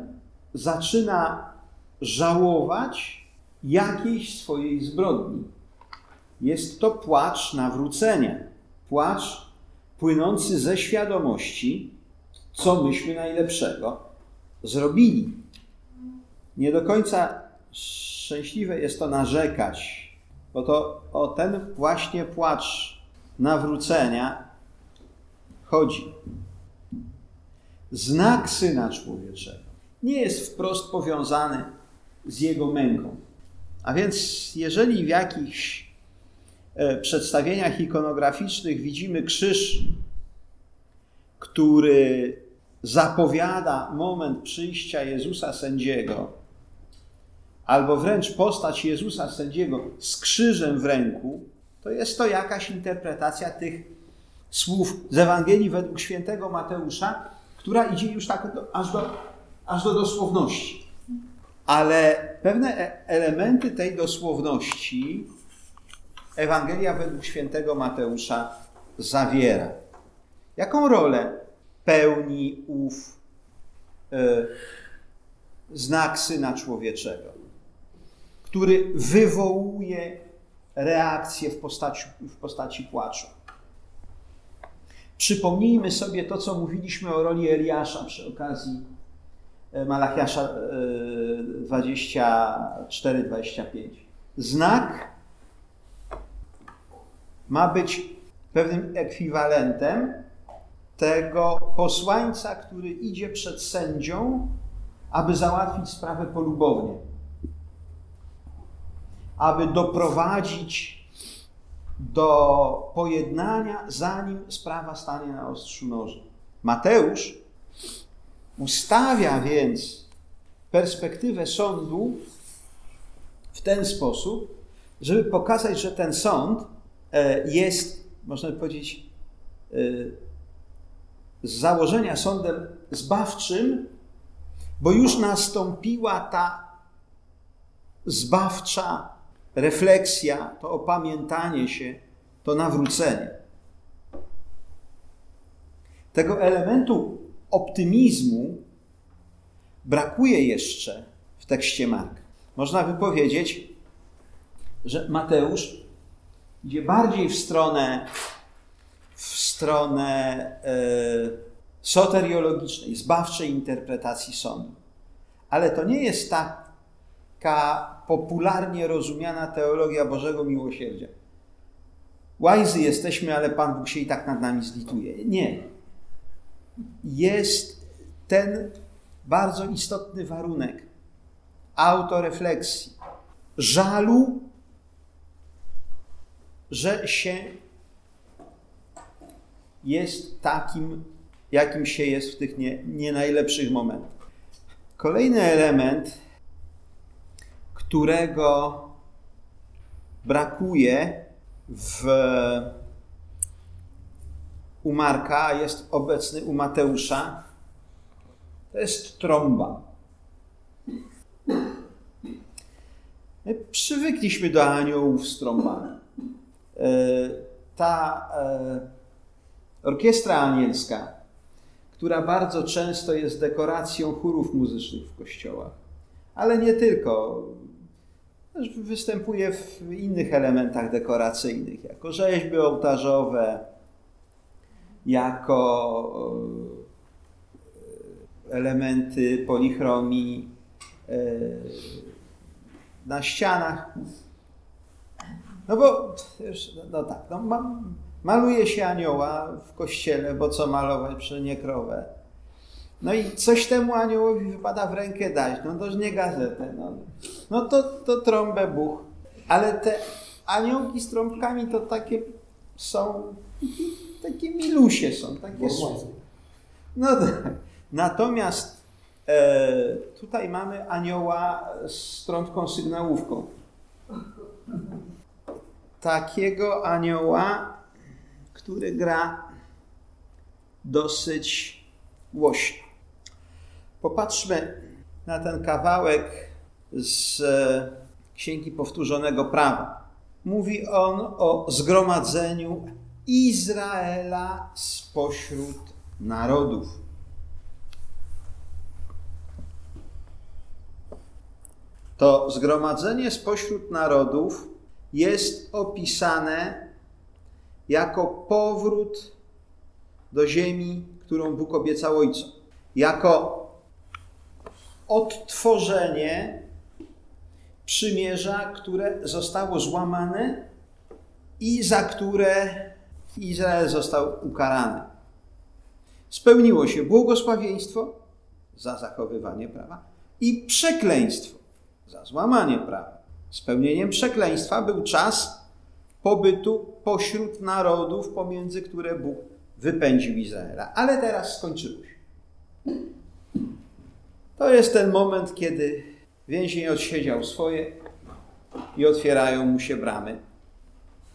zaczyna żałować jakiejś swojej zbrodni. Jest to płacz nawrócenia, płacz płynący ze świadomości, co myśmy najlepszego zrobili. Nie do końca szczęśliwe jest to narzekać, bo to o ten właśnie płacz nawrócenia chodzi. Znak Syna Człowieczego nie jest wprost powiązany z Jego męką. A więc jeżeli w jakichś e, przedstawieniach ikonograficznych widzimy krzyż, który zapowiada moment przyjścia Jezusa sędziego, albo wręcz postać Jezusa sędziego z krzyżem w ręku, to jest to jakaś interpretacja tych słów z Ewangelii według świętego Mateusza, która idzie już tak do, aż, do, aż do dosłowności. Ale pewne e- elementy tej dosłowności Ewangelia według świętego Mateusza zawiera. Jaką rolę pełni ów y, znak Syna Człowieczego, który wywołuje reakcję w postaci, w postaci płaczu? Przypomnijmy sobie to, co mówiliśmy o roli Eliasza przy okazji Malachiasza 24-25. Znak ma być pewnym ekwiwalentem tego posłańca, który idzie przed sędzią, aby załatwić sprawę polubownie, aby doprowadzić do pojednania, zanim sprawa stanie na ostrzu noża. Mateusz ustawia więc perspektywę sądu w ten sposób, żeby pokazać, że ten sąd e, jest, można powiedzieć, e, z założenia sądem zbawczym, bo już nastąpiła ta zbawcza refleksja, to opamiętanie się, to nawrócenie. Tego elementu optymizmu brakuje jeszcze w tekście Marka. Można by powiedzieć, że Mateusz idzie bardziej w stronę, w stronę e, soteriologicznej, zbawczej interpretacji sądu. Ale to nie jest taka popularnie rozumiana teologia Bożego Miłosierdzia. Łajzy jesteśmy, ale Pan Bóg się i tak nad nami zlituje. Nie. Jest ten bardzo istotny warunek autorefleksji, żalu, że się jest takim, jakim się jest w tych nie, nie najlepszych momentach. Kolejny element, którego brakuje w, u Marka, a jest obecny u Mateusza, to jest trąba. My przywykliśmy do aniołów z trąbami. E, ta e, orkiestra anielska, która bardzo często jest dekoracją chórów muzycznych w kościołach, ale nie tylko. Występuje w innych elementach dekoracyjnych, jako rzeźby ołtarzowe, jako e, elementy polichromii e, na ścianach. No bo, no tak, no Maluje się anioła w kościele, bo co malować, przecież nie krowę. No i coś temu aniołowi wypada w rękę dać. No to już nie gazetę. No, no to, to trąbę Bóg. Ale te aniołki z trąbkami to takie są, takie milusie są. Takie Bormańskie. no tak. Natomiast e, tutaj mamy anioła z trąbką sygnałówką. Takiego anioła, który gra dosyć głośno. Popatrzmy na ten kawałek z e, Księgi Powtórzonego Prawa. Mówi on o zgromadzeniu Izraela spośród narodów. To zgromadzenie spośród narodów jest opisane jako powrót do ziemi, którą Bóg obiecał ojcom. Jako odtworzenie przymierza, które zostało złamane i za które Izrael został ukarany. Spełniło się błogosławieństwo za zachowywanie prawa i przekleństwo za złamanie prawa. Spełnieniem przekleństwa był czas pobytu pośród narodów, pomiędzy które Bóg wypędził Izraela. Ale teraz skończyło się. To jest ten moment, kiedy więzień odsiedział swoje i otwierają mu się bramy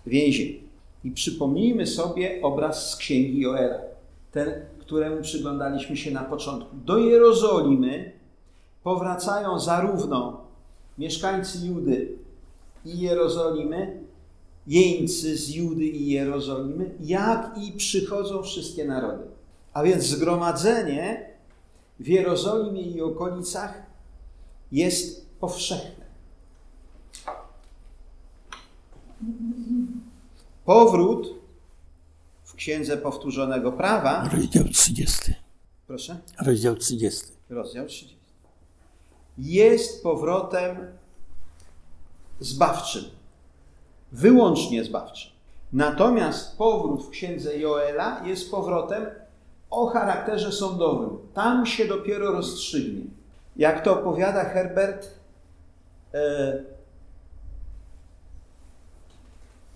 więzień. I przypomnijmy sobie obraz z księgi Joela, ten, któremu przyglądaliśmy się na początku. Do Jerozolimy powracają zarówno mieszkańcy Judy i Jerozolimy, jeńcy z Judy i Jerozolimy, jak i przychodzą wszystkie narody. A więc zgromadzenie w Jerozolimie i okolicach jest powszechne. Powrót w Księdze Powtórzonego Prawa, Rozdział 30. proszę, Rozdział 30. rozdział 30, jest powrotem zbawczym, wyłącznie zbawczym. Natomiast powrót w Księdze Joela jest powrotem o charakterze sądowym. Tam się dopiero rozstrzygnie. Jak to opowiada Herbert, e,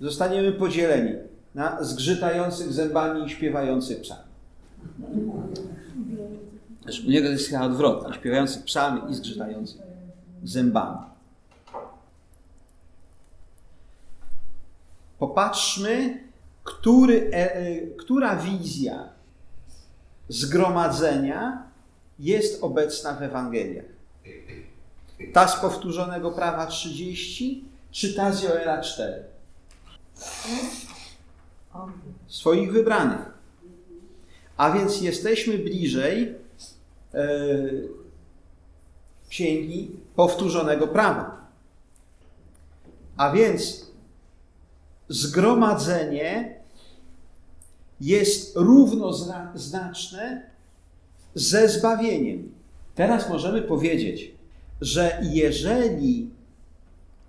zostaniemy podzieleni na zgrzytających zębami i śpiewających psami. Zresztą u niego jest chyba odwrotnie, śpiewających psami i zgrzytających zębami. Popatrzmy, który, e, e, która wizja zgromadzenia jest obecna w Ewangeliach. Ta z powtórzonego prawa 30, czy ta z Joela 4? Swoich wybranych. A więc jesteśmy bliżej e, księgi powtórzonego prawa. A więc zgromadzenie jest równoznaczne ze zbawieniem. Teraz możemy powiedzieć, że jeżeli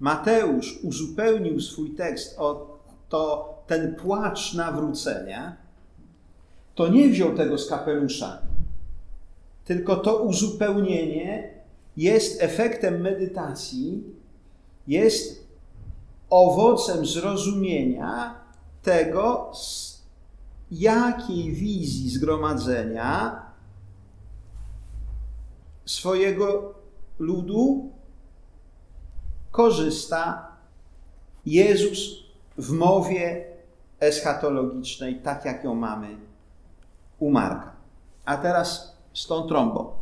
Mateusz uzupełnił swój tekst o to, ten płacz nawrócenia, to nie wziął tego z kapelusza, tylko to uzupełnienie jest efektem medytacji, jest owocem zrozumienia tego, z jakiej wizji zgromadzenia swojego ludu korzysta Jezus w mowie eschatologicznej, tak jak ją mamy u Marka. A teraz z tą trąbą.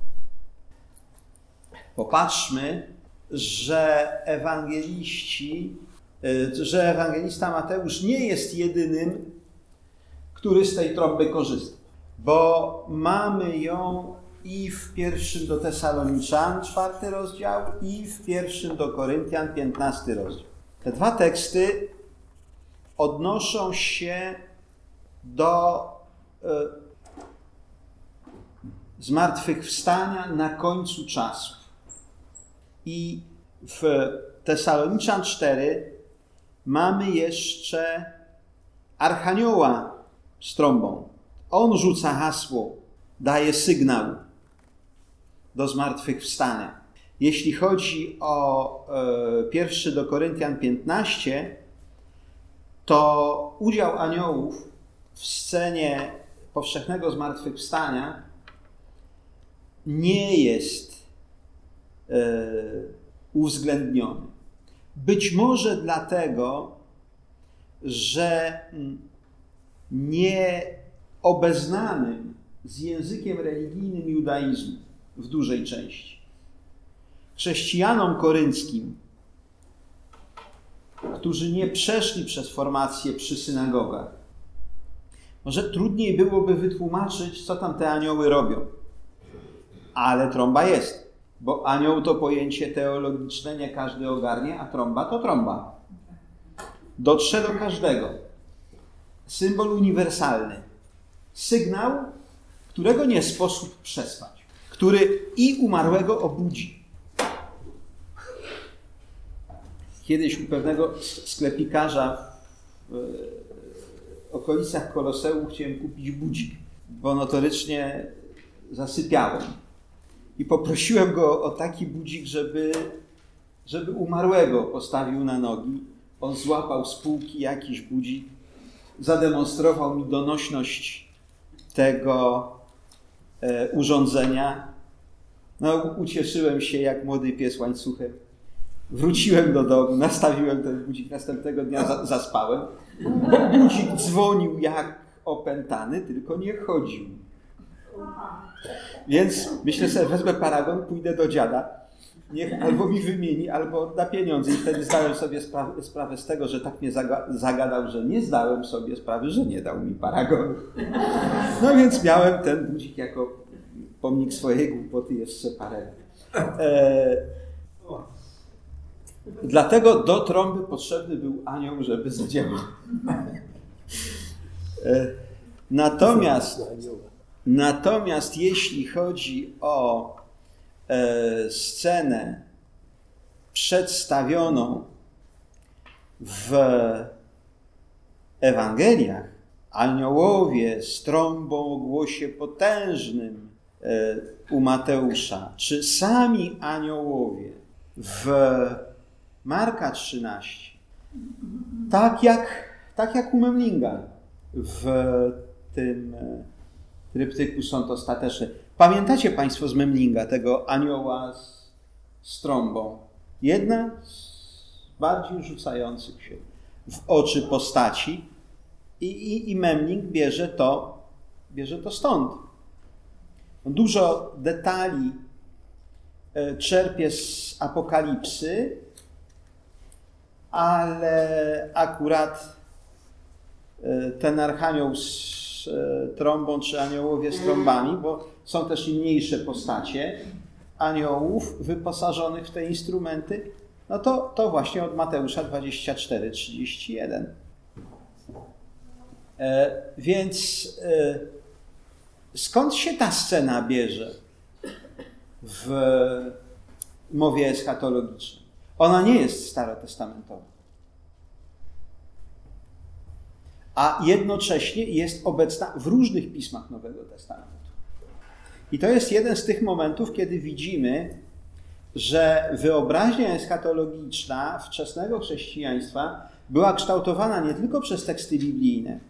Popatrzmy, że ewangeliści, y, że ewangelista Mateusz nie jest jedynym, który z tej trąby korzysta, bo mamy ją i w pierwszym do Tesaloniczan, czwarty rozdział, i w pierwszym do Koryntian, piętnasty rozdział. Te dwa teksty odnoszą się do y, zmartwychwstania na końcu czasów. I w Tesaloniczan 4 mamy jeszcze archanioła z trąbą. On rzuca hasło, daje sygnał do zmartwychwstania. Jeśli chodzi o e, pierwszy do Koryntian 15, to udział aniołów w scenie powszechnego zmartwychwstania nie jest e, uwzględniony. Być może dlatego, że mm, nie obeznanym z językiem religijnym judaizmu w dużej części. Chrześcijanom korynckim, którzy nie przeszli przez formację przy synagogach, może trudniej byłoby wytłumaczyć, co tam te anioły robią. Ale trąba jest, bo anioł to pojęcie teologiczne nie każdy ogarnie, a trąba to trąba. Dotrze do każdego. Symbol uniwersalny. Sygnał, którego nie sposób przespać, który i umarłego obudzi. Kiedyś u pewnego sklepikarza w e, okolicach Koloseum chciałem kupić budzik, bo notorycznie zasypiałem. I poprosiłem go o taki budzik, żeby, żeby umarłego postawił na nogi. On złapał z półki jakiś budzik, zademonstrował mi donośność tego e, urządzenia. No, ucieszyłem się jak młody pies łańcuchem. Wróciłem do domu, nastawiłem ten budzik, następnego dnia za, zaspałem, bo budzik dzwonił jak opętany, tylko nie chodził. Więc myślę sobie, wezmę paragon, pójdę do dziada, niech albo mi wymieni, albo odda pieniądze. I wtedy zdałem sobie sprawę, sprawę z tego, że tak mnie zaga zagadał, że nie zdałem sobie sprawy, że nie dał mi paragonu. No więc miałem ten budzik jako pomnik swojej głupoty jeszcze parę. E, Dlatego do trąby potrzebny był anioł, żeby zadziałał. E, Natomiast, natomiast jeśli chodzi o e, scenę przedstawioną w Ewangeliach, aniołowie z trąbą o głosie potężnym e, u Mateusza, czy sami aniołowie w Marka 13, tak jak, tak jak u Memlinga w tym e, tryptyku sąd ostateczny. Pamiętacie Państwo z Memlinga tego anioła z, z trąbą? Jedna z bardziej rzucających się w oczy postaci i, i, i Memling bierze to, bierze to stąd. Dużo detali e, czerpie z Apokalipsy, ale akurat e, ten archanioł z e, trąbą, czy aniołowie z trąbami, bo są też i mniejsze postacie aniołów wyposażonych w te instrumenty, no to, to właśnie od Mateusza 24, 31. E, więc e, skąd się ta scena bierze w mowie eschatologicznej? Ona nie jest starotestamentowa. A jednocześnie jest obecna w różnych pismach Nowego Testamentu. I to jest jeden z tych momentów, kiedy widzimy, że wyobraźnia eschatologiczna wczesnego chrześcijaństwa była kształtowana nie tylko przez teksty biblijne,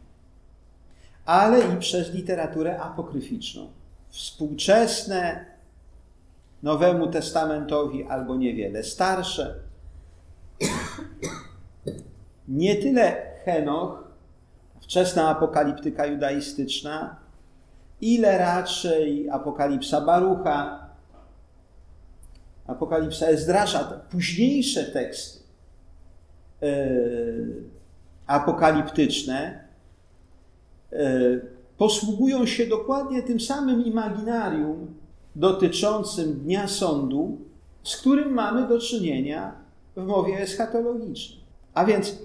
ale i przez literaturę apokryficzną. Współczesne Nowemu Testamentowi albo niewiele starsze. Nie tyle Henoch, wczesna apokaliptyka judaistyczna, ile raczej apokalipsa Barucha, apokalipsa Ezdrasza, późniejsze teksty yy, apokaliptyczne yy, posługują się dokładnie tym samym imaginarium dotyczącym dnia sądu, z którym mamy do czynienia w mowie eschatologicznej. A więc,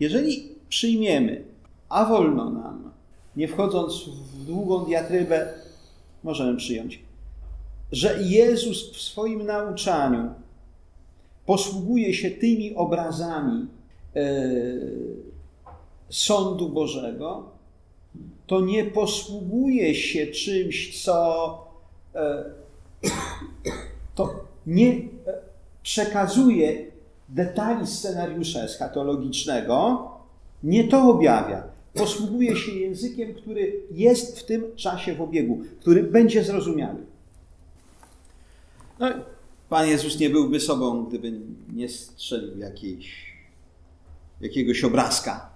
jeżeli przyjmiemy, a wolno nam, nie wchodząc w długą diatrybę, możemy przyjąć, że Jezus w swoim nauczaniu posługuje się tymi obrazami, sądu Bożego, to nie posługuje się czymś, co to nie e, przekazuje detali scenariusza eschatologicznego, nie to objawia. Posługuje się językiem, który jest w tym czasie w obiegu, który będzie zrozumiały. No, Pan Jezus nie byłby sobą, gdyby nie strzelił jakiejś, jakiegoś obrazka.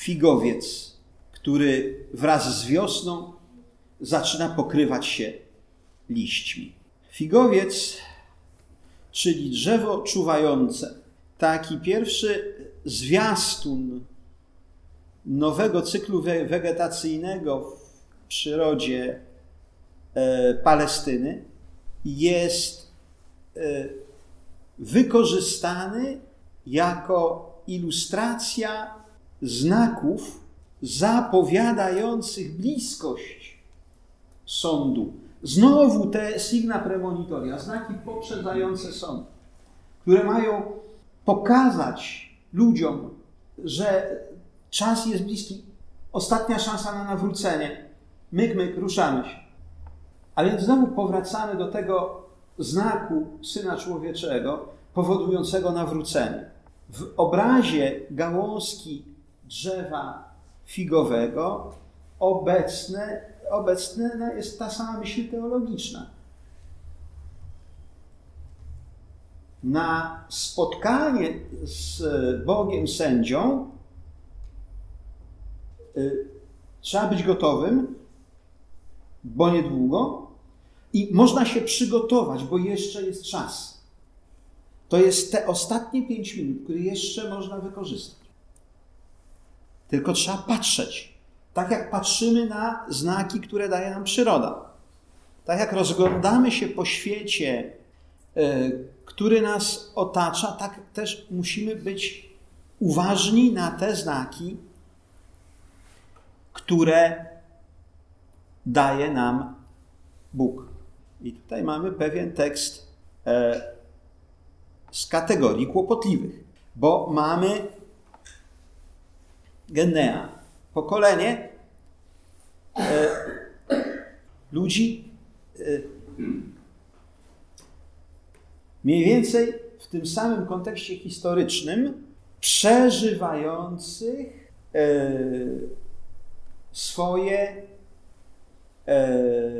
Figowiec, który wraz z wiosną zaczyna pokrywać się liśćmi. Figowiec, czyli drzewo czuwające, taki pierwszy zwiastun nowego cyklu we- wegetacyjnego w przyrodzie e, Palestyny, jest e, wykorzystany jako ilustracja znaków zapowiadających bliskość sądu. Znowu te signa premonitoria, znaki poprzedzające sąd, które mają pokazać ludziom, że czas jest bliski, ostatnia szansa na nawrócenie. Myk, myk, ruszamy się. A więc znowu powracamy do tego znaku Syna Człowieczego, powodującego nawrócenie. W obrazie gałązki drzewa figowego obecne, obecne jest ta sama myśl teologiczna. Na spotkanie z Bogiem sędzią y, trzeba być gotowym, bo niedługo, i można się przygotować, bo jeszcze jest czas. To jest te ostatnie pięć minut, które jeszcze można wykorzystać. Tylko trzeba patrzeć. Tak jak patrzymy na znaki, które daje nam przyroda. Tak jak rozglądamy się po świecie, y, który nas otacza, tak też musimy być uważni na te znaki, które daje nam Bóg. I tutaj mamy pewien tekst e, z kategorii kłopotliwych, bo mamy Genea, pokolenie e, ludzi e, mniej więcej w tym samym kontekście historycznym przeżywających e, swoje e,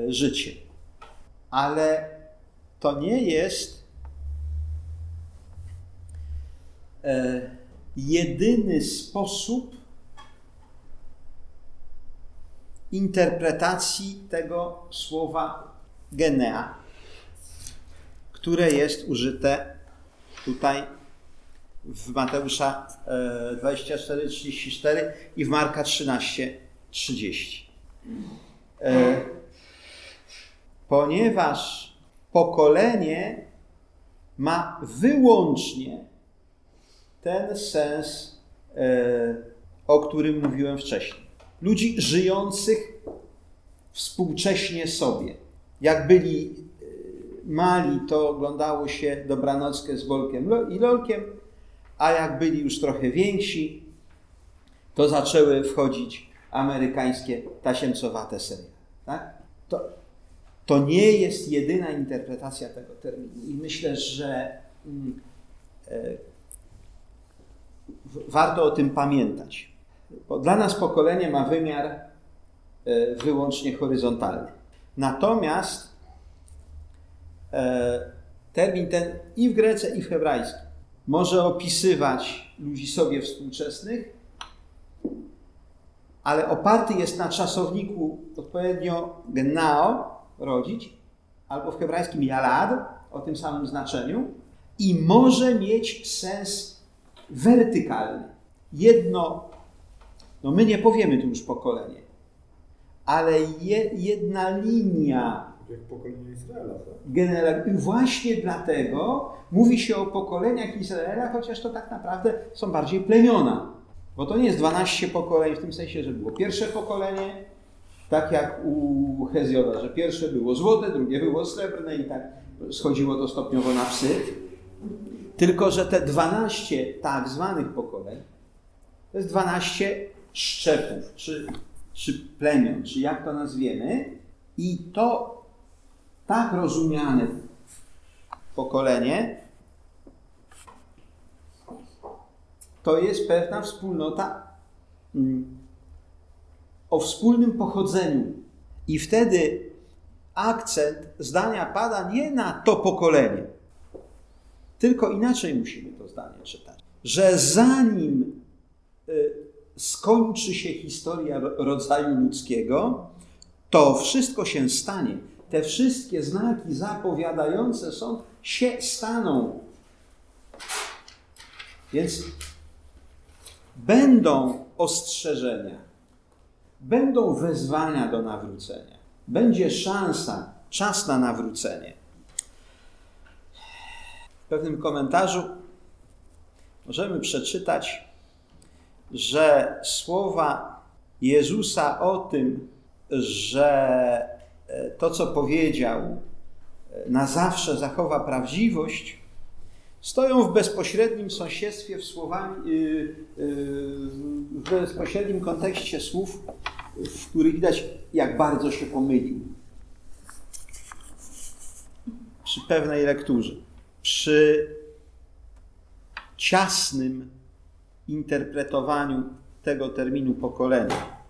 życie. Ale to nie jest e, jedyny sposób interpretacji tego słowa genea, które jest użyte tutaj w Mateusza e, 24-34 i w Marka 13-30. E, ponieważ pokolenie ma wyłącznie ten sens, e, o którym mówiłem wcześniej. Ludzi żyjących współcześnie sobie. Jak byli e, mali, to oglądało się dobranockę z Bolkiem lo- i Lolkiem, a jak byli już trochę więksi, to zaczęły wchodzić amerykańskie tasiemcowate serie. Tak? To, to nie jest jedyna interpretacja tego terminu. I myślę, że mm, e, warto o tym pamiętać. Bo dla nas pokolenie ma wymiar e, wyłącznie horyzontalny. Natomiast e, termin ten i w Grece, i w hebrajskim może opisywać ludzi sobie współczesnych, ale oparty jest na czasowniku odpowiednio gnao, rodzić, albo w hebrajskim jalad, o tym samym znaczeniu, i może mieć sens wertykalny. Jedno, no my nie powiemy tu już pokolenie, ale je, jedna linia Jak pokolenie Izraela, tak? Genera- I właśnie dlatego mówi się o pokoleniach Izraela, chociaż to tak naprawdę są bardziej plemiona. Bo to nie jest 12 pokoleń w tym sensie, że było pierwsze pokolenie, tak jak u Hezjoda, że pierwsze było złote, drugie było srebrne i tak schodziło to stopniowo na psy. Tylko, że te 12 tak zwanych pokoleń to jest 12 szczepów, czy, czy plemion, czy jak to nazwiemy. I to tak rozumiane pokolenie to jest pewna wspólnota mm, o wspólnym pochodzeniu. I wtedy akcent zdania pada nie na to pokolenie, tylko inaczej musimy to zdanie czytać. Że zanim skończy się historia ro- rodzaju ludzkiego, to wszystko się stanie. Te wszystkie znaki zapowiadające są, się staną. Więc będą ostrzeżenia, będą wezwania do nawrócenia, będzie szansa, czas na nawrócenie. W pewnym komentarzu możemy przeczytać, że słowa Jezusa o tym, że e, to, co powiedział, e, na zawsze zachowa prawdziwość, stoją w bezpośrednim sąsiedztwie w słowami, y, y, w bezpośrednim kontekście słów, w których widać, jak bardzo się pomylił. Przy pewnej lekturze, przy ciasnym interpretowaniu tego terminu pokolenia,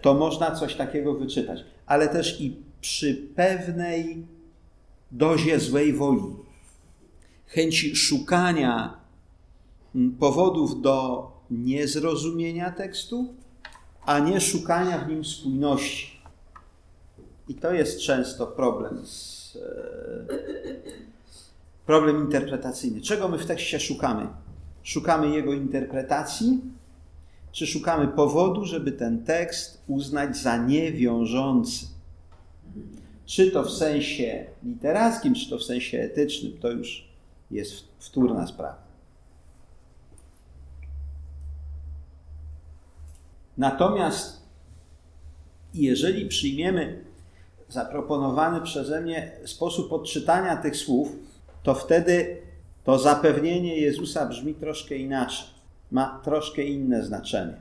to można coś takiego wyczytać, ale też i przy pewnej dozie złej woli chęci szukania mm, powodów do niezrozumienia tekstu, a nie szukania w nim spójności. I to jest często problem, z, e, problem interpretacyjny. Czego my w tekście szukamy? Szukamy jego interpretacji, czy szukamy powodu, żeby ten tekst uznać za niewiążący? Czy to w sensie literackim, czy to w sensie etycznym, to już jest wtórna sprawa. Natomiast jeżeli przyjmiemy zaproponowany przeze mnie sposób odczytania tych słów, to wtedy to zapewnienie Jezusa brzmi troszkę inaczej, ma troszkę inne znaczenie.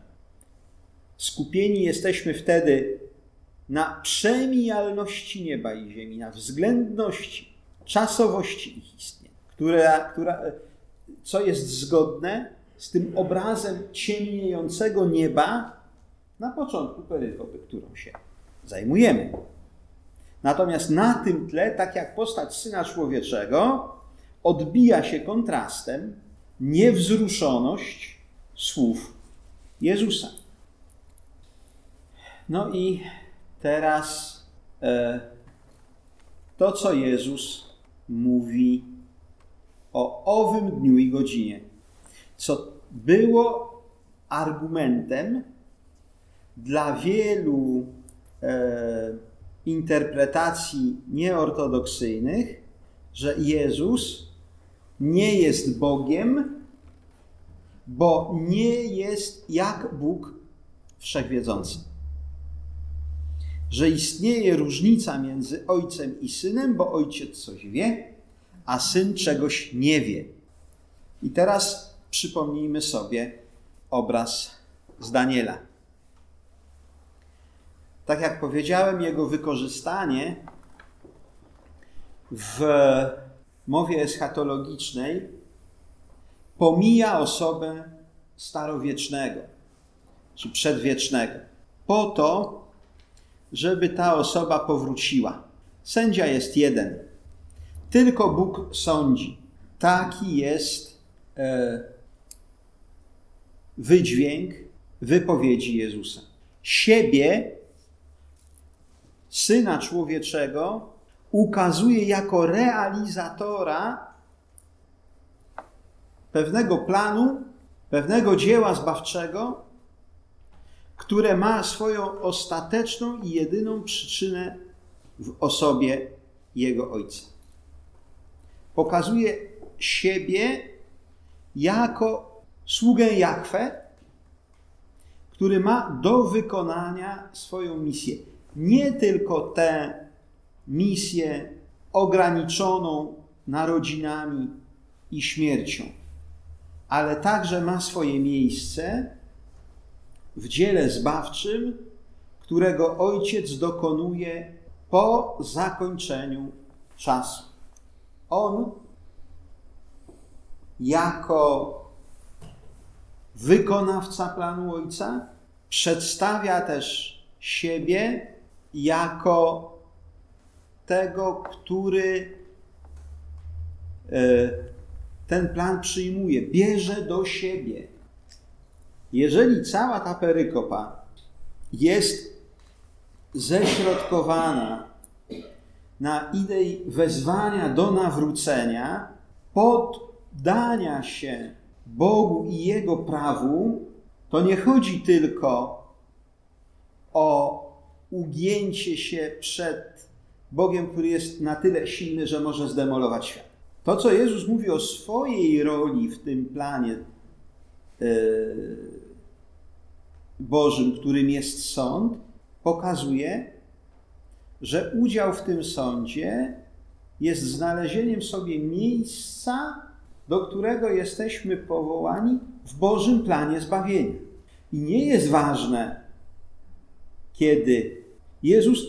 Skupieni jesteśmy wtedy na przemijalności nieba i ziemi, na względności, czasowości ich istnienia, która, która, co jest zgodne z tym obrazem ciemniejącego nieba na początku perykopy, którą się zajmujemy. Natomiast na tym tle, tak jak postać Syna Człowieczego, odbija się kontrastem niewzruszoność słów Jezusa. No i teraz e, to, co Jezus mówi o owym dniu i godzinie, co było argumentem dla wielu e, interpretacji nieortodoksyjnych, że Jezus nie jest Bogiem, bo nie jest jak Bóg wszechwiedzący. Że istnieje różnica między ojcem i synem, bo ojciec coś wie, a syn czegoś nie wie. I teraz przypomnijmy sobie obraz z Daniela. Tak jak powiedziałem, jego wykorzystanie w mowie eschatologicznej pomija osobę starowiecznego czy przedwiecznego, po to, żeby ta osoba powróciła. Sędzia jest jeden. Tylko Bóg sądzi. Taki jest e, wydźwięk wypowiedzi Jezusa. Siebie, syna człowieczego, ukazuje jako realizatora pewnego planu, pewnego dzieła zbawczego, które ma swoją ostateczną i jedyną przyczynę w osobie Jego Ojca. Pokazuje siebie jako sługę Jahwe, który ma do wykonania swoją misję. Nie tylko tę misję ograniczoną narodzinami i śmiercią, ale także ma swoje miejsce w dziele zbawczym, którego Ojciec dokonuje po zakończeniu czasu. On jako wykonawca planu Ojca przedstawia też siebie jako tego, który e, ten plan przyjmuje, bierze do siebie. Jeżeli cała ta perykopa jest ześrodkowana na idei wezwania do nawrócenia, poddania się Bogu i Jego prawu, to nie chodzi tylko o ugięcie się przed Bogiem, który jest na tyle silny, że może zdemolować świat. To, co Jezus mówi o swojej roli w tym planie e, Bożym, którym jest sąd, pokazuje, że udział w tym sądzie jest znalezieniem sobie miejsca, do którego jesteśmy powołani w Bożym planie zbawienia. I nie jest ważne, kiedy Jezus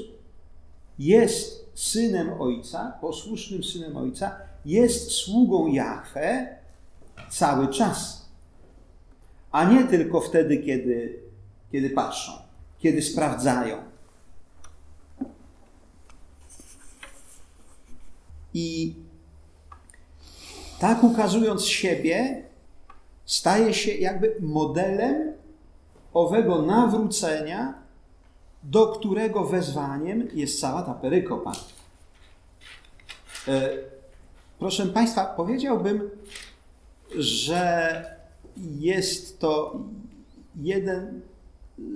jest synem Ojca, posłusznym synem Ojca, jest sługą Jahwe cały czas, a nie tylko wtedy, kiedy, kiedy patrzą, kiedy sprawdzają. I tak ukazując siebie, staje się jakby modelem owego nawrócenia, do którego wezwaniem jest cała ta perykopa. E, Proszę Państwa, powiedziałbym, że jest to jeden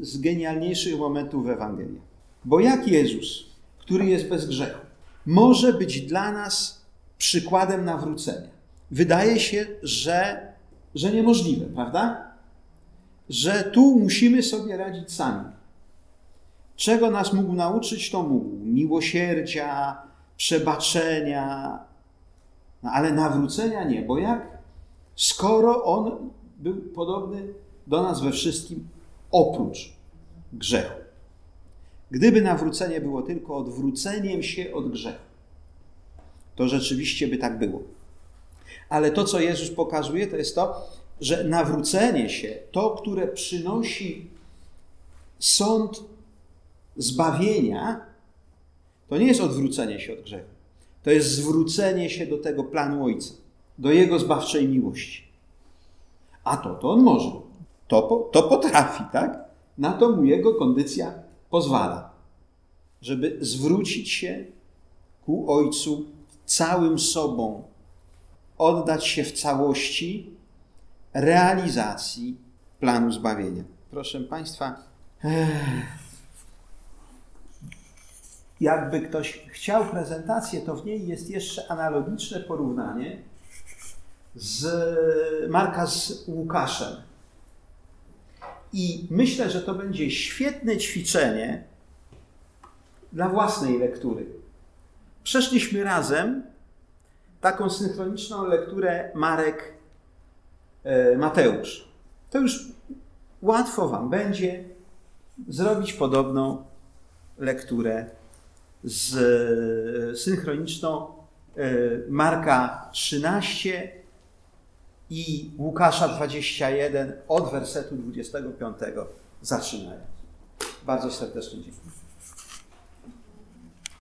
z genialniejszych momentów w Ewangelii. Bo jak Jezus, który jest bez grzechu, może być dla nas przykładem nawrócenia? Wydaje się, że, że niemożliwe, prawda? Że tu musimy sobie radzić sami. Czego nas mógł nauczyć, to mógł. Miłosierdzia, przebaczenia, no, ale nawrócenia nie, bo jak? Skoro on był podobny do nas we wszystkim, oprócz grzechu. Gdyby nawrócenie było tylko odwróceniem się od grzechu, to rzeczywiście by tak było. Ale to, co Jezus pokazuje, to jest to, że nawrócenie się, to, które przynosi sąd zbawienia, to nie jest odwrócenie się od grzechu. To jest zwrócenie się do tego planu Ojca, do Jego zbawczej miłości. A to, to On może. To, to potrafi, tak? Na to mu Jego kondycja pozwala, żeby zwrócić się ku Ojcu całym sobą, oddać się w całości realizacji planu zbawienia. Proszę Państwa, jakby ktoś chciał prezentację, to w niej jest jeszcze analogiczne porównanie z Marka z Łukaszem. I myślę, że to będzie świetne ćwiczenie dla własnej lektury. Przeszliśmy razem taką synchroniczną lekturę Marek e, Mateusz. To już łatwo Wam będzie zrobić podobną lekturę z e, synchroniczną e, Marka 13 i Łukasza 21 od wersetu 25 zaczynają. Bardzo serdecznie dziękuję.